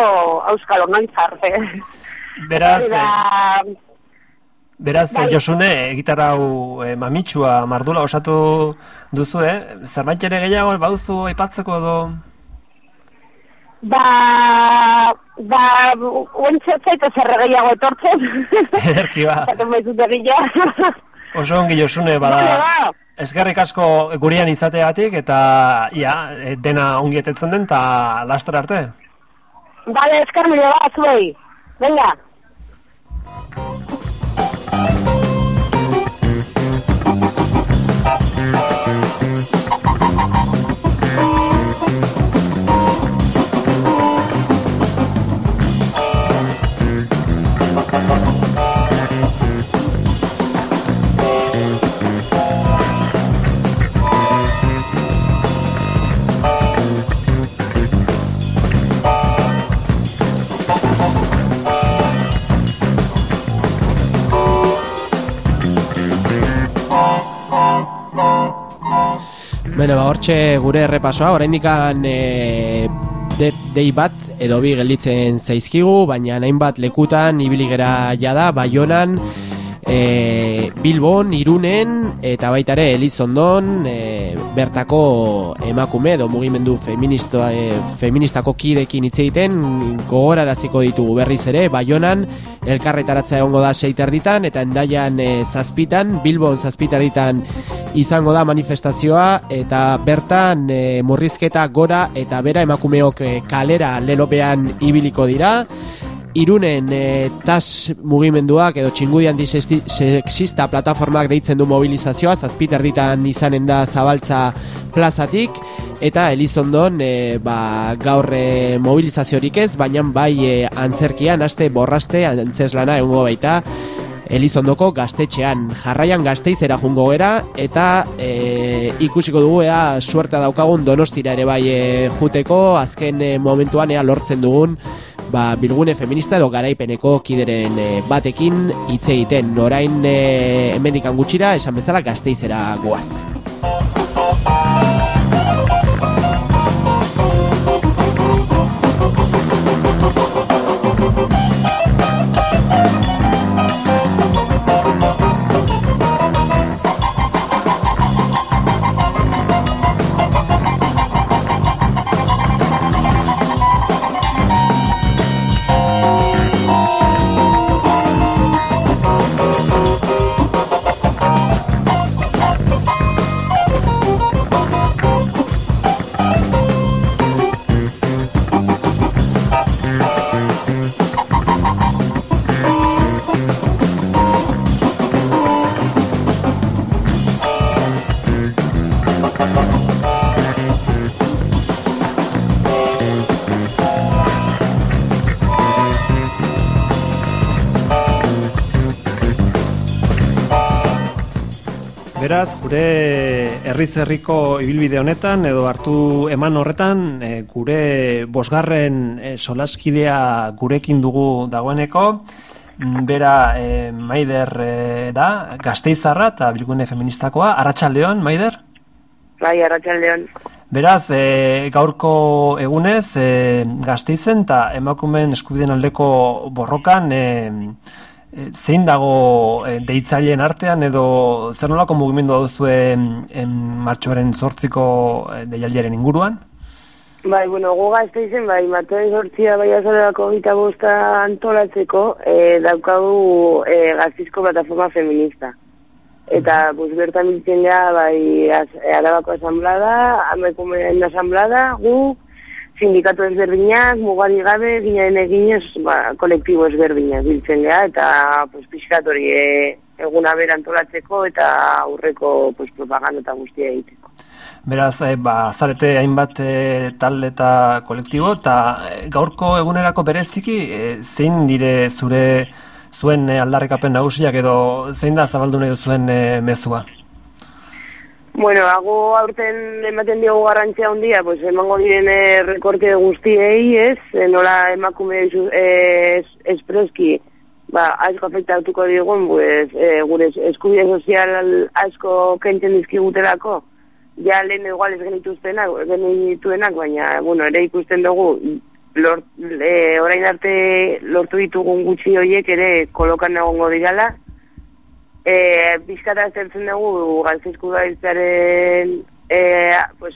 auskalo noiz arte. Beraz, da, beraz Bai. Josune, gitarau e, mamitsua mardula osatu duzu, eh? Zerbait ere gehiago baduzu aipatzeko edo... ba, ba, uentzat zaita zer gehiago etortzen. Ederki ba. Zaten baizut egia. Oso ongi Josune, bada... ba. Eskerrik asko gurean izateagatik eta ia, e, dena ongi etetzen den eta laster arte. Bale, eskar mila ba, zuei. Venga. Hortxe gure errepasoa, oraindikan e, de, dei bat edo bi gelditzen zaizkigu, baina hainbat lekutan ibili gera jada, Baionan, e, Bilbon, Irunen eta baita ere Elizondon e, bertako emakume edo mugimendu feminista, e, feministako kidekin hitz egiten gogoraraziko ditugu berriz ere. Baionan elkarretaratza egongo da seiterditan eta endaian e, zazpitan, Bilbon zazpiterditan izango da manifestazioa eta bertan e, murrizketa gora eta bera emakumeok e, kalera lelopean ibiliko dira. Irunen e, tas mugimenduak edo txingudi antisexista plataformak deitzen du mobilizazioa, zazpiter ditan izanen da zabaltza plazatik, eta Elizondon e, ba, gaur mobilizaziorik ez, baina bai e, antzerkian, aste borraste, antzeslana egungo baita, Elizondoko gaztetxean. Jarraian gazteizera jungo gera eta e, ikusiko dugu ea suerta daukagun donostira ere bai e, juteko azken e, momentuan ea lortzen dugun ba, bilgune feminista edo garaipeneko kideren e, batekin hitz egiten. Orain e, hemendikan gutxira esan bezala gazteizera goaz. Gure herriz herriko ibilbide honetan edo hartu eman horretan e, gure bosgarren e, solaskidea gurekin dugu dagoeneko Mm, bera e, Maider e, da, gazteizarra eta bilgune feministakoa, Arratxaldeon, Maider? Bai, Arratxaldeon. Beraz, e, gaurko egunez, e, gazteizen eta emakumen eskubiden aldeko borrokan, e, zein dago e, deitzaileen artean edo zer nolako mugimendu duzu martxoaren sortziko e, deialdiaren inguruan? Bai, bueno, goga ez izen, bai, matoen sortzia bai azalako gita bosta antolatzeko, e, daukagu e, gaztizko plataforma feminista. Eta, bus, bertan biltzen gara, bai, az, arabako asamblada, amekumen asamblada, gu, sindikatu ezberdinak, mugari gabe, ginaren eginez, ba, kolektibo ezberdinak biltzen gara, eta, pues, pixkatori e, eguna bera antolatzeko, eta aurreko, pues, propaganda eta guztia egiteko. Beraz, e, ba, zarete hainbat e, talde eta kolektibo, eta e, gaurko egunerako bereziki, e, zein dire zure zuen e, aldarrikapen nagusiak edo zein da zabaldu nahi zuen e, mezua? Bueno, hago aurten ematen diogu garrantzia handia, pues emango diren e, rekorte guztiei, ez? E, nola emakume e, espreski, ba, asko afektatuko digun, pues, e, gure eskubide sozial asko kentzen dizkigutelako, ja lehen igual ez genituztenak, genituenak, baina, bueno, ere ikusten dugu, lort, e, orain arte lortu ditugun gutxi horiek ere kolokan egongo dirala. E, bizkata zertzen dugu, galtzizku da izaren e, pues,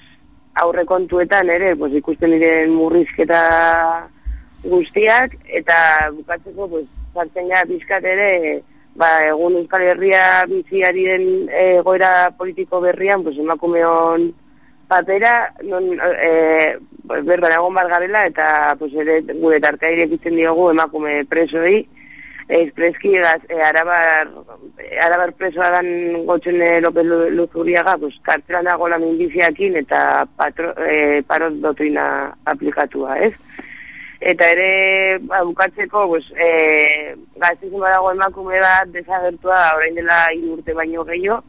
aurre kontuetan ere, pues, ikusten diren murrizketa guztiak, eta bukatzeko, pues, zartzen gara bizkat ere, ba, egun Euskal Herria biziari den egoera politiko berrian, pues, emakumeon papera, non, e, berdan egon bat garela, eta pues, ere, gure tartea irekitzen diogu emakume presoi, espreski, e, arabar, arabar presoa dan gotzen López Luzuriaga, pues, kartzelan dago minbiziakin eta patro, e, parot dotrina aplikatua, ez? eta ere ba, bukatzeko pues, e, gaztizun badago emakume bat desagertua orain dela urte baino gehiago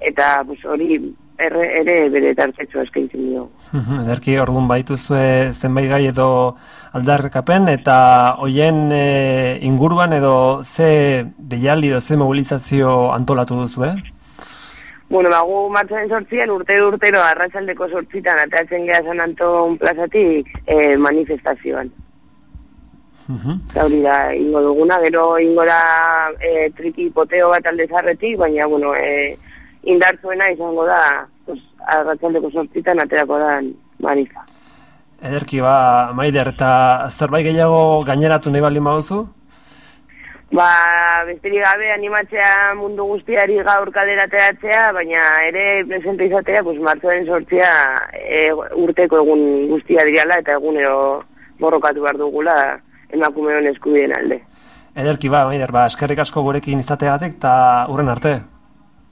eta pues, hori erre, ere bere tartetxo eskaintzen dio. Ederki orduan baitu zue zenbait gai edo aldarrekapen eta hoien e, inguruan edo ze deialdi edo ze mobilizazio antolatu duzu, eh? Bueno, bagu martxan sortzian urtero urtero arratsaldeko sortzitan atatzen geha San Anton plazatik eh, manifestazioan. Zauri da, ingo duguna, gero ingora eh, triki poteo bat aldezarretik, baina, bueno, eh, indartzuena izango da, pues, arratsaldeko sortzitan aterako da manifa. Ederki, ba, maider, eta zerbait gehiago gaineratu nahi baldin baduzu? Ba, besterik gabe animatzea mundu guztiari gaur kalera teatzea, baina ere presente izatea, pues, martzoen sortzea e, urteko egun guztia diriala eta egunero borrokatu behar dugula emakumeon eskubideen alde. Ederki ba, Maider, ba, eskerrik asko gurekin izateagatik eta urren arte.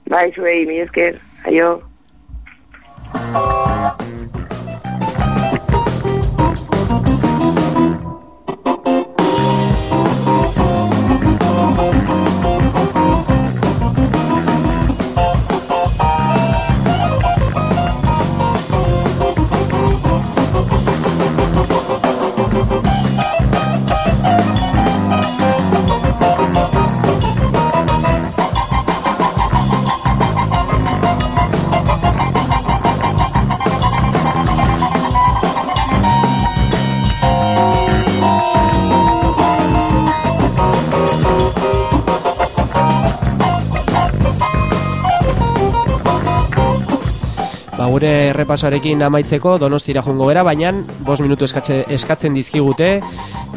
Bai, zuei, mi esker, aio. Gure errepasoarekin amaitzeko donostira joango bera, baina bost minutu eskatze, eskatzen dizkigute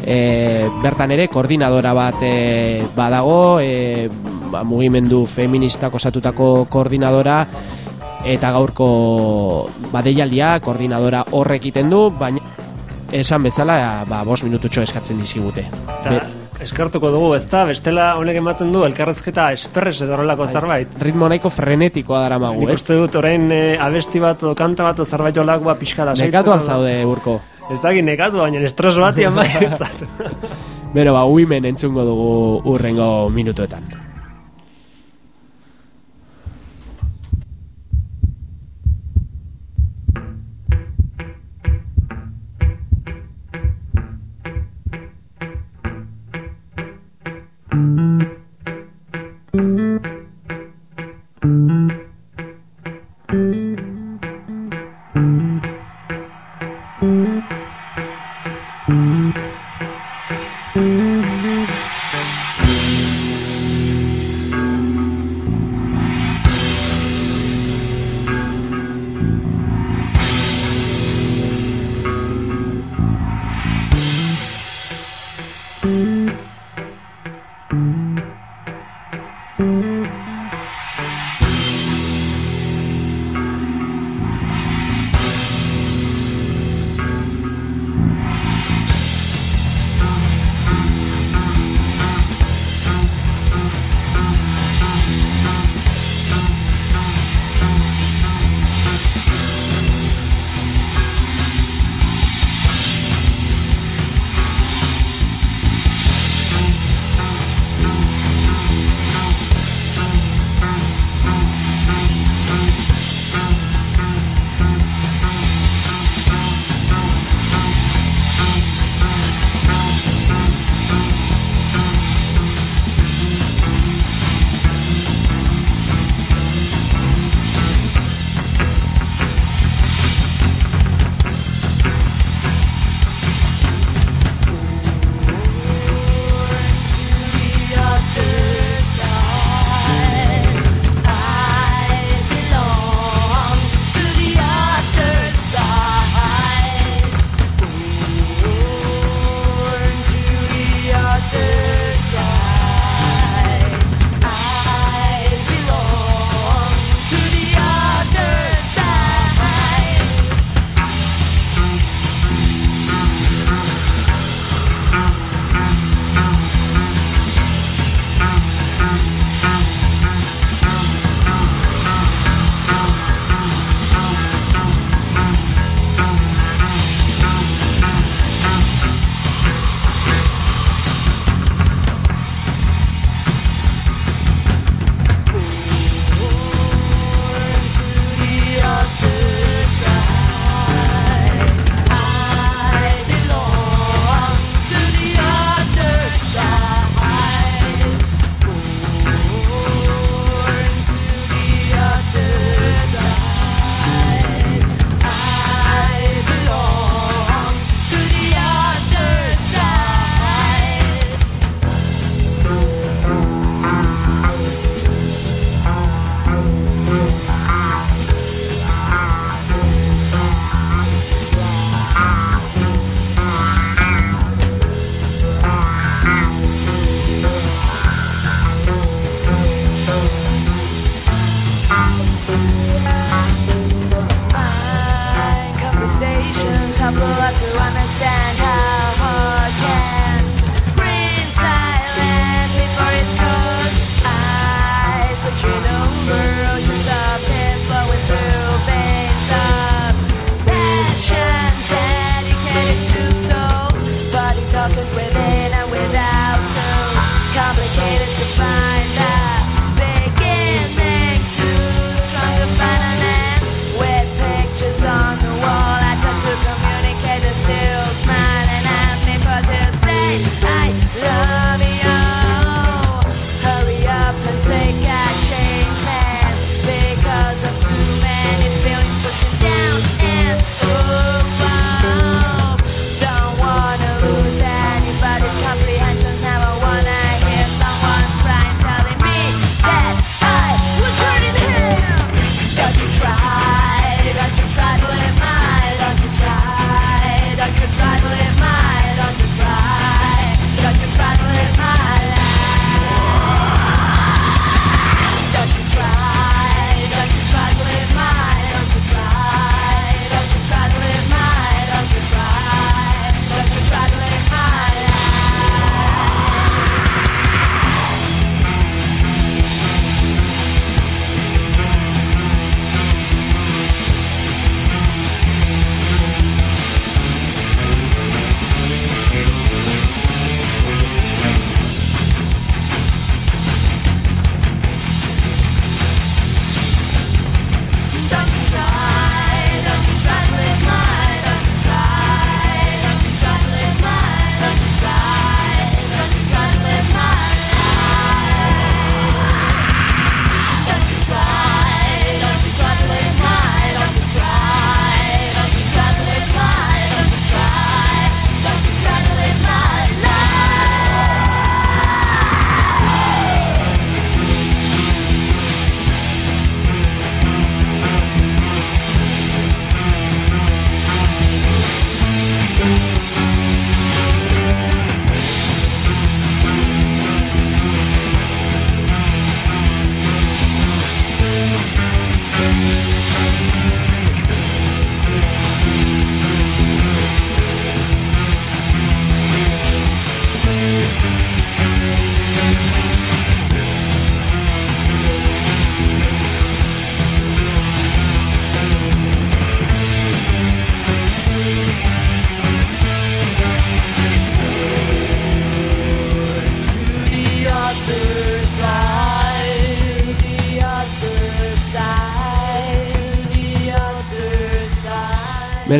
e, bertan ere koordinadora bat e, badago e, ba, mugimendu feministak osatutako koordinadora eta gaurko badeialdia koordinadora horrek egiten du, baina esan bezala ba, bost minututxo eskatzen dizkigute. Eta, eskartuko dugu, ezta? Bestela honek ematen du elkarrezketa esperres edo horrelako zerbait. Ritmo nahiko frenetikoa dara magu, Nik ez? uste dut orain eh, abesti bat o kanta bat o zerbait olakoa pixka da. Nekatu alzaude, burko. Ez dakit nekatu, baina estres bat ian bai. Bero, ba, uimen entzungo dugu urrengo minutuetan.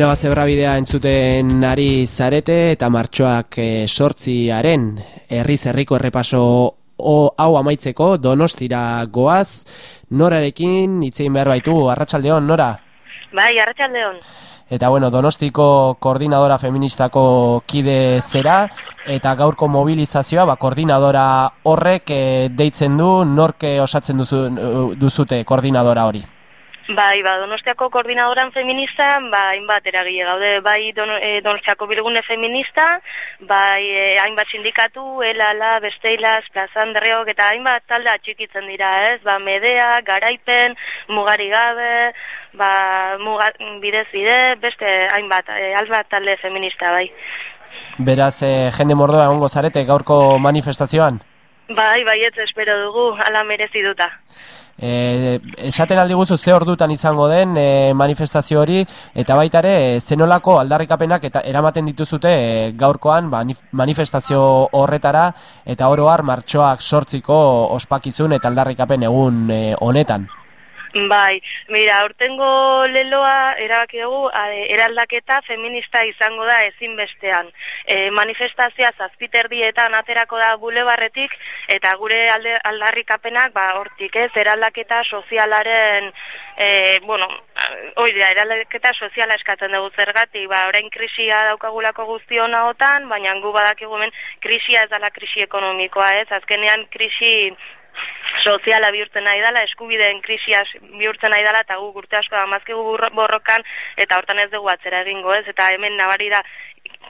Beno, ba, zebra bidea entzuten ari zarete eta martxoak e, sortziaren herriz herriko errepaso o, hau amaitzeko donostira goaz, norarekin hitzein behar baitu, arratsaldeon nora? Bai, arratsaldeon. Eta bueno, Donostiko koordinadora feministako kide zera eta gaurko mobilizazioa ba, koordinadora horrek eh, deitzen du norke osatzen duzu, duzute koordinadora hori. Bai, ba, Donostiako koordinadoran feminista, ba, hainbat eragile gaude, bai don, e, Donostiako bilgune feminista, bai e, hainbat sindikatu, elala, besteilas, plazan derriok, eta hainbat talde atxikitzen dira, ez? Ba, medea, garaipen, mugari gabe, ba, muga, bidez bide, beste hainbat, e, hainbat talde feminista, bai. Beraz, eh, jende mordoa egongo zarete gaurko manifestazioan? Bai, bai, ez espero dugu, ala merezi duta. E, esaten aldi guzu ze ordutan izango den e, manifestazio hori eta baita ere e, zenolako aldarrikapenak eta eramaten dituzute e, gaurkoan ba, nif- manifestazio horretara eta oro har martxoak sortziko ospakizun eta aldarrikapen egun e, honetan. Bai, mira, urtengo leloa erabaki dugu eraldaketa feminista izango da ezinbestean. E, manifestazioa zazpiterdietan aterako da bulebarretik eta gure alde, aldarrikapenak ba hortik, ez, eraldaketa sozialaren e, bueno, hoi da, eraldaketa soziala eskatzen dugu zergatik, ba, orain krisia daukagulako guztion ahotan, baina gu badakigu hemen krisia ez dala krisi ekonomikoa, ez, azkenean krisi soziala bihurtzen nahi dela, eskubideen krisia bihurtzen nahi dela, eta gu urte asko da mazkigu borrokan, eta hortan ez dugu atzera egingo ez, eta hemen nabari da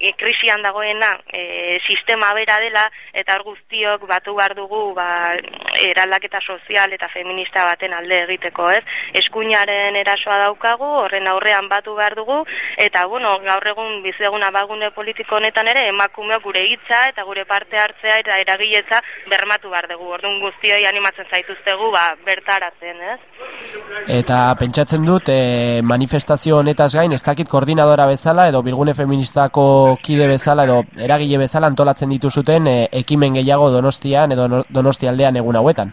e, krisian dagoena e, sistema bera dela, eta hor guztiok batu behar dugu ba, eraldaketa sozial eta feminista baten alde egiteko, ez? Eskuinaren erasoa daukagu, horren aurrean batu behar dugu, eta bueno, gaur egun bizeguna bagune politiko honetan ere, emakumeok gure hitza eta gure parte hartzea eta eragiletza bermatu behar dugu. Orduan guztioi animatzen zaituztegu, ba, bertaratzen, ez? Eta pentsatzen dut e, manifestazio honetaz gain, ez dakit koordinadora bezala edo bilgune feministako kide bezala edo eragile bezala antolatzen dituzuten e, ekimen gehiago Donostian edo no- Donostialdean egun hauetan.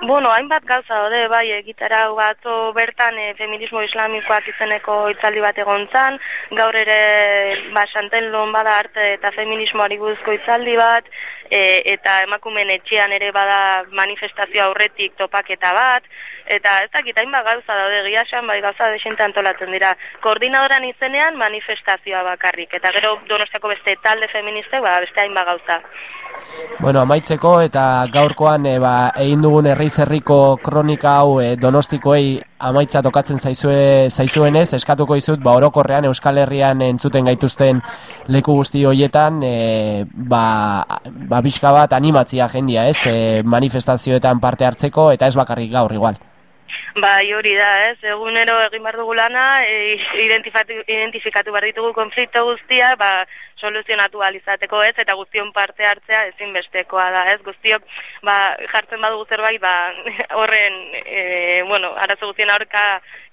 Bueno, hainbat gauza daude, bai, egitarau batzo bertan e, feminismo islamikoak izeneko hitzaldi bat egon zan, gaur ere ba, Santelon bada arte eta feminismoari buruzko hitzaldi bat, e, eta emakumen etxean ere bada manifestazio aurretik topaketa bat, eta ez dakit hainbat gauza daude, giasan bai gauza desente antolatzen dira. Koordinadoran izenean manifestazioa bakarrik, eta gero donostiako beste talde feministek, ba, beste hainbat gauza. Bueno, amaitzeko eta gaurkoan e, ba, egin dugun herriz herriko kronika hau e, donostikoei amaitza tokatzen zaizue, zaizuenez, eskatuko izut, ba, orokorrean Euskal Herrian entzuten gaituzten leku guzti hoietan, e, ba, ba, pixka bat animatzia jendia, ez, e, manifestazioetan parte hartzeko, eta ez bakarrik gaur igual. Bai, hori da, ez? Egunero egin behar dugu lana, e, identifikatu, behar ditugu konflikto guztia, ba, soluzionatu ahal izateko, ez? Eta guztion parte hartzea ezinbestekoa da, ez? Guztiok, ba, jartzen badugu zerbait, ba, horren, e, bueno, arazo guztien aurka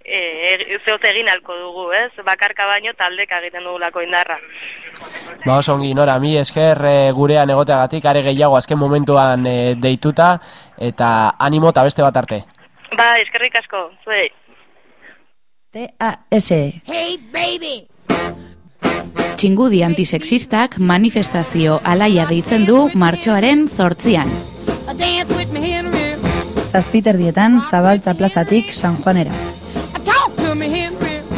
e, zehoz egin alko dugu, ez? Bakarka baino taldeka egiten dugulako indarra. Ba, oso ongi, nora, mi esker e, gurean egoteagatik, are gehiago azken momentuan e, deituta, eta animo eta beste bat arte. Ba, eskerrik asko, zuei. T-A-S. Hey, baby! Txingudi antisexistak manifestazio alaia deitzen du martxoaren zortzian. Henry. Zazpiterdietan zabaltza plazatik San Juanera.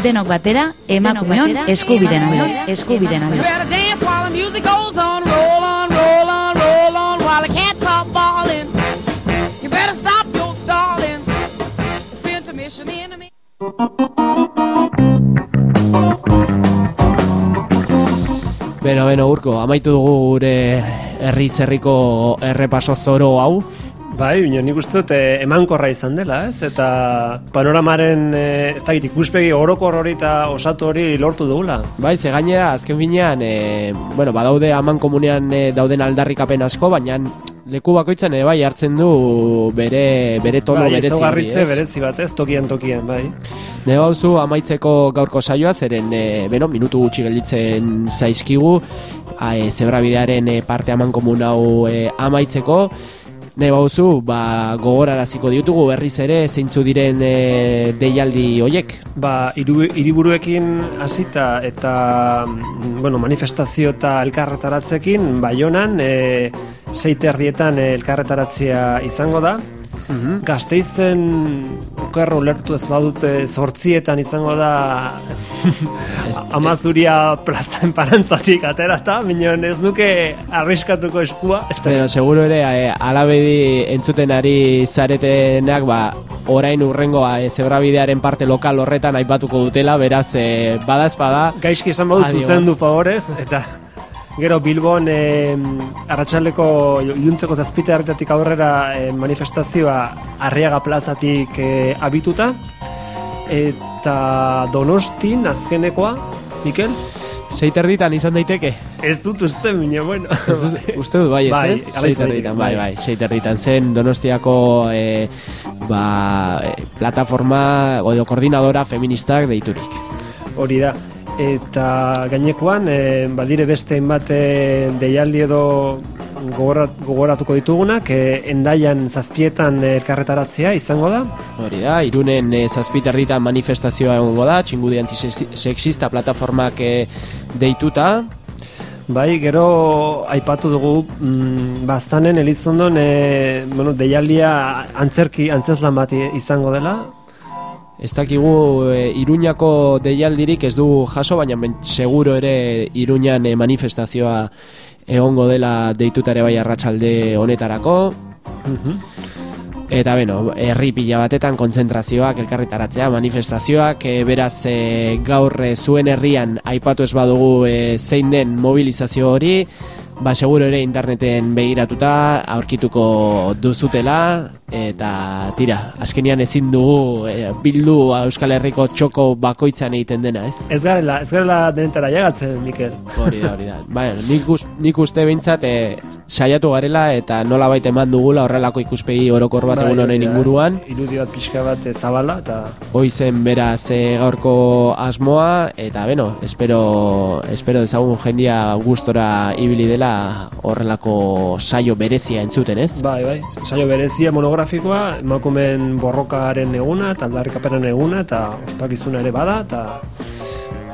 Denok batera, emakumeon eskubiden alde, eskubiden You alde. Beno, beno, urko, amaitu dugu gure herri zerriko errepaso zoro hau. Bai, baina nik uste dut eh, emankorra izan dela, ez? Eta panoramaren, eh, ez dakit, ikuspegi orokor hori eta osatu hori lortu dugula. Bai, ze gainera, azken finean, e, bueno, badaude aman komunean e, dauden aldarrikapen asko, baina leku bakoitzan ere bai hartzen du bere, bere tono bai, berezi ez? berezi bat, ez? Tokian tokian, bai. Ne bauzu amaitzeko gaurko saioa, zeren, e, beno, minutu gutxi gelditzen zaizkigu, a, e, zebrabidearen e, parte aman komun hau e, amaitzeko, Ne bauzu, ba, gogoraraziko ditugu berriz ere zeintzu diren e, deialdi hoiek. Ba, hiriburuekin hasita eta mm, bueno, manifestazio eta elkarretaratzekin Baionan e, seiterdietan e, elkarretaratzea izango da. Mhm. Gasteizen okerro ulertu ez badute zortzietan izango da amazuria plazan parantzatik aterata, minon ez nuke arriskatuko eskua. Pero seguro ere e, alabedi entzuten ari zaretenak ba, orain urrengoa e, zebrabidearen parte lokal horretan aipatuko dutela, beraz e, bada espada gaizki esan badu zuzendu favorez, eta gero Bilbon e, arratsaleko iluntzeko zazpite hartatik aurrera e, manifestazioa Arriaga plazatik e, abituta, eta Donostin azkenekoa, Mikel? Seiterditan izan daiteke. Ez dut uste, mina, bueno. Ez dut, uste dut bai, Bai, ez? Seiterditan, daiteke, bai, bai. bai, seiterditan zen Donostiako e, ba, e, plataforma edo koordinadora feministak deiturik. Hori da. Eta gainekoan, e, badire beste hainbat e, deialdi edo gogorat, gogoratuko ditugunak, e, endaian zazpietan elkarretaratzea izango da. Hori da, irunen e, zazpiterditan manifestazioa egongo da, txingudi antisexista plataformak e, deituta, Bai, gero aipatu dugu mm, baztanen Elizondon e, bueno, deialdia antzerki antzeslan bat izango dela. Ez dakigu e, Iruñako deialdirik ez du jaso, baina ben, seguro ere Iruñan e, manifestazioa egongo dela deitutare bai arratsalde honetarako. Eta beno, herri pila batetan kontzentrazioak, elkarritaratzea, manifestazioak, e, beraz e, gaur e, zuen herrian aipatu ez badugu e, zein den mobilizazio hori, ba seguro ere interneten begiratuta aurkituko duzutela, eta tira, azkenian ezin dugu e, bildu Euskal Herriko txoko bakoitzan egiten dena, ez? Ez garela, ez garela denetara llegatzen, Mikel. Hori da, hori da. Baina, nik, us, nik uste behintzat e, saiatu garela eta nola baita eman dugula horrelako ikuspegi orokor bat egun honen inguruan. Irudi bat pixka bat zabala, eta... Hoi zen beraz e, gaurko asmoa, eta beno, espero, espero dezagun jendia gustora ibili dela horrelako saio berezia entzuten, ez? Bai, bai, saio berezia monografikoa, emakumen borrokaren eguna, eta aldarrikapenen eguna, eta ospakizuna ere bada, eta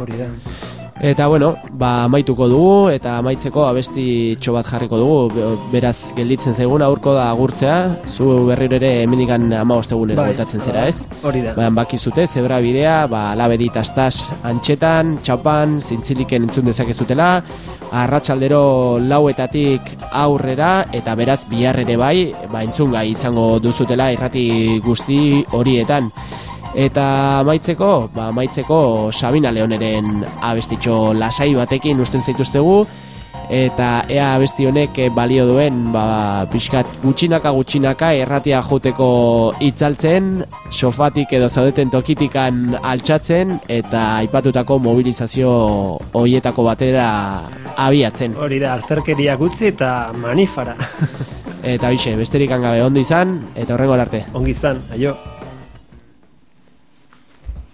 hori da. Eta bueno, ba amaituko dugu eta amaitzeko abesti bat jarriko dugu. Be- Beraz gelditzen zaiguna aurko da agurtzea. Zu berriro ere hemendikan 15 egunero Bai, zera, ez? hori da. Ba, bakizute zebra bidea, ba labedi tastas antxetan, txapan, zintziliken entzun dezakezutela. Arratsaldero lauetatik aurrera eta beraz bihar ere bai, ba entzun gai izango duzutela irrati guzti horietan. Eta amaitzeko, ba amaitzeko Sabina Leoneren abestitxo lasai batekin usten zaituztegu eta ea abesti honek balio duen ba pixkat gutxinaka gutxinaka erratia joteko itzaltzen, sofatik edo zaudeten tokitikan altxatzen eta aipatutako mobilizazio hoietako batera abiatzen. Hori da, alzerkeria gutzi eta manifara. Eta hoxe, besterik gabe ondo izan eta horrengo arte. Ongi izan, aio.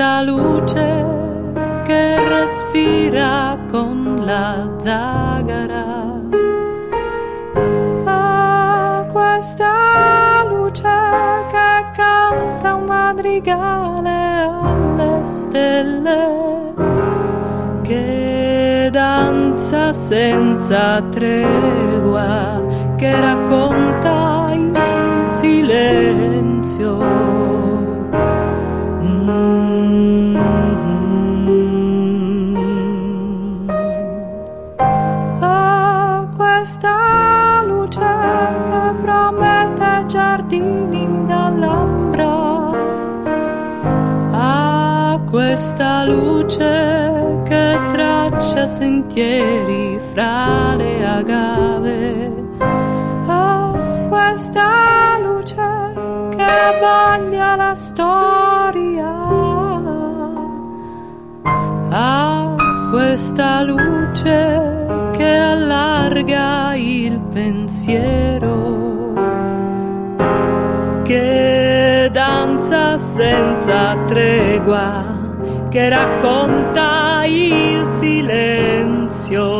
questa luce che respira con la zagara. A questa luce che canta un madrigale alle stelle che danza senza tregua che racconta il silenzio questa luce che traccia sentieri fra le agave. A questa luce che bagna la storia. A questa luce che allarga il pensiero, che danza senza tregua, che racconta il silenzio.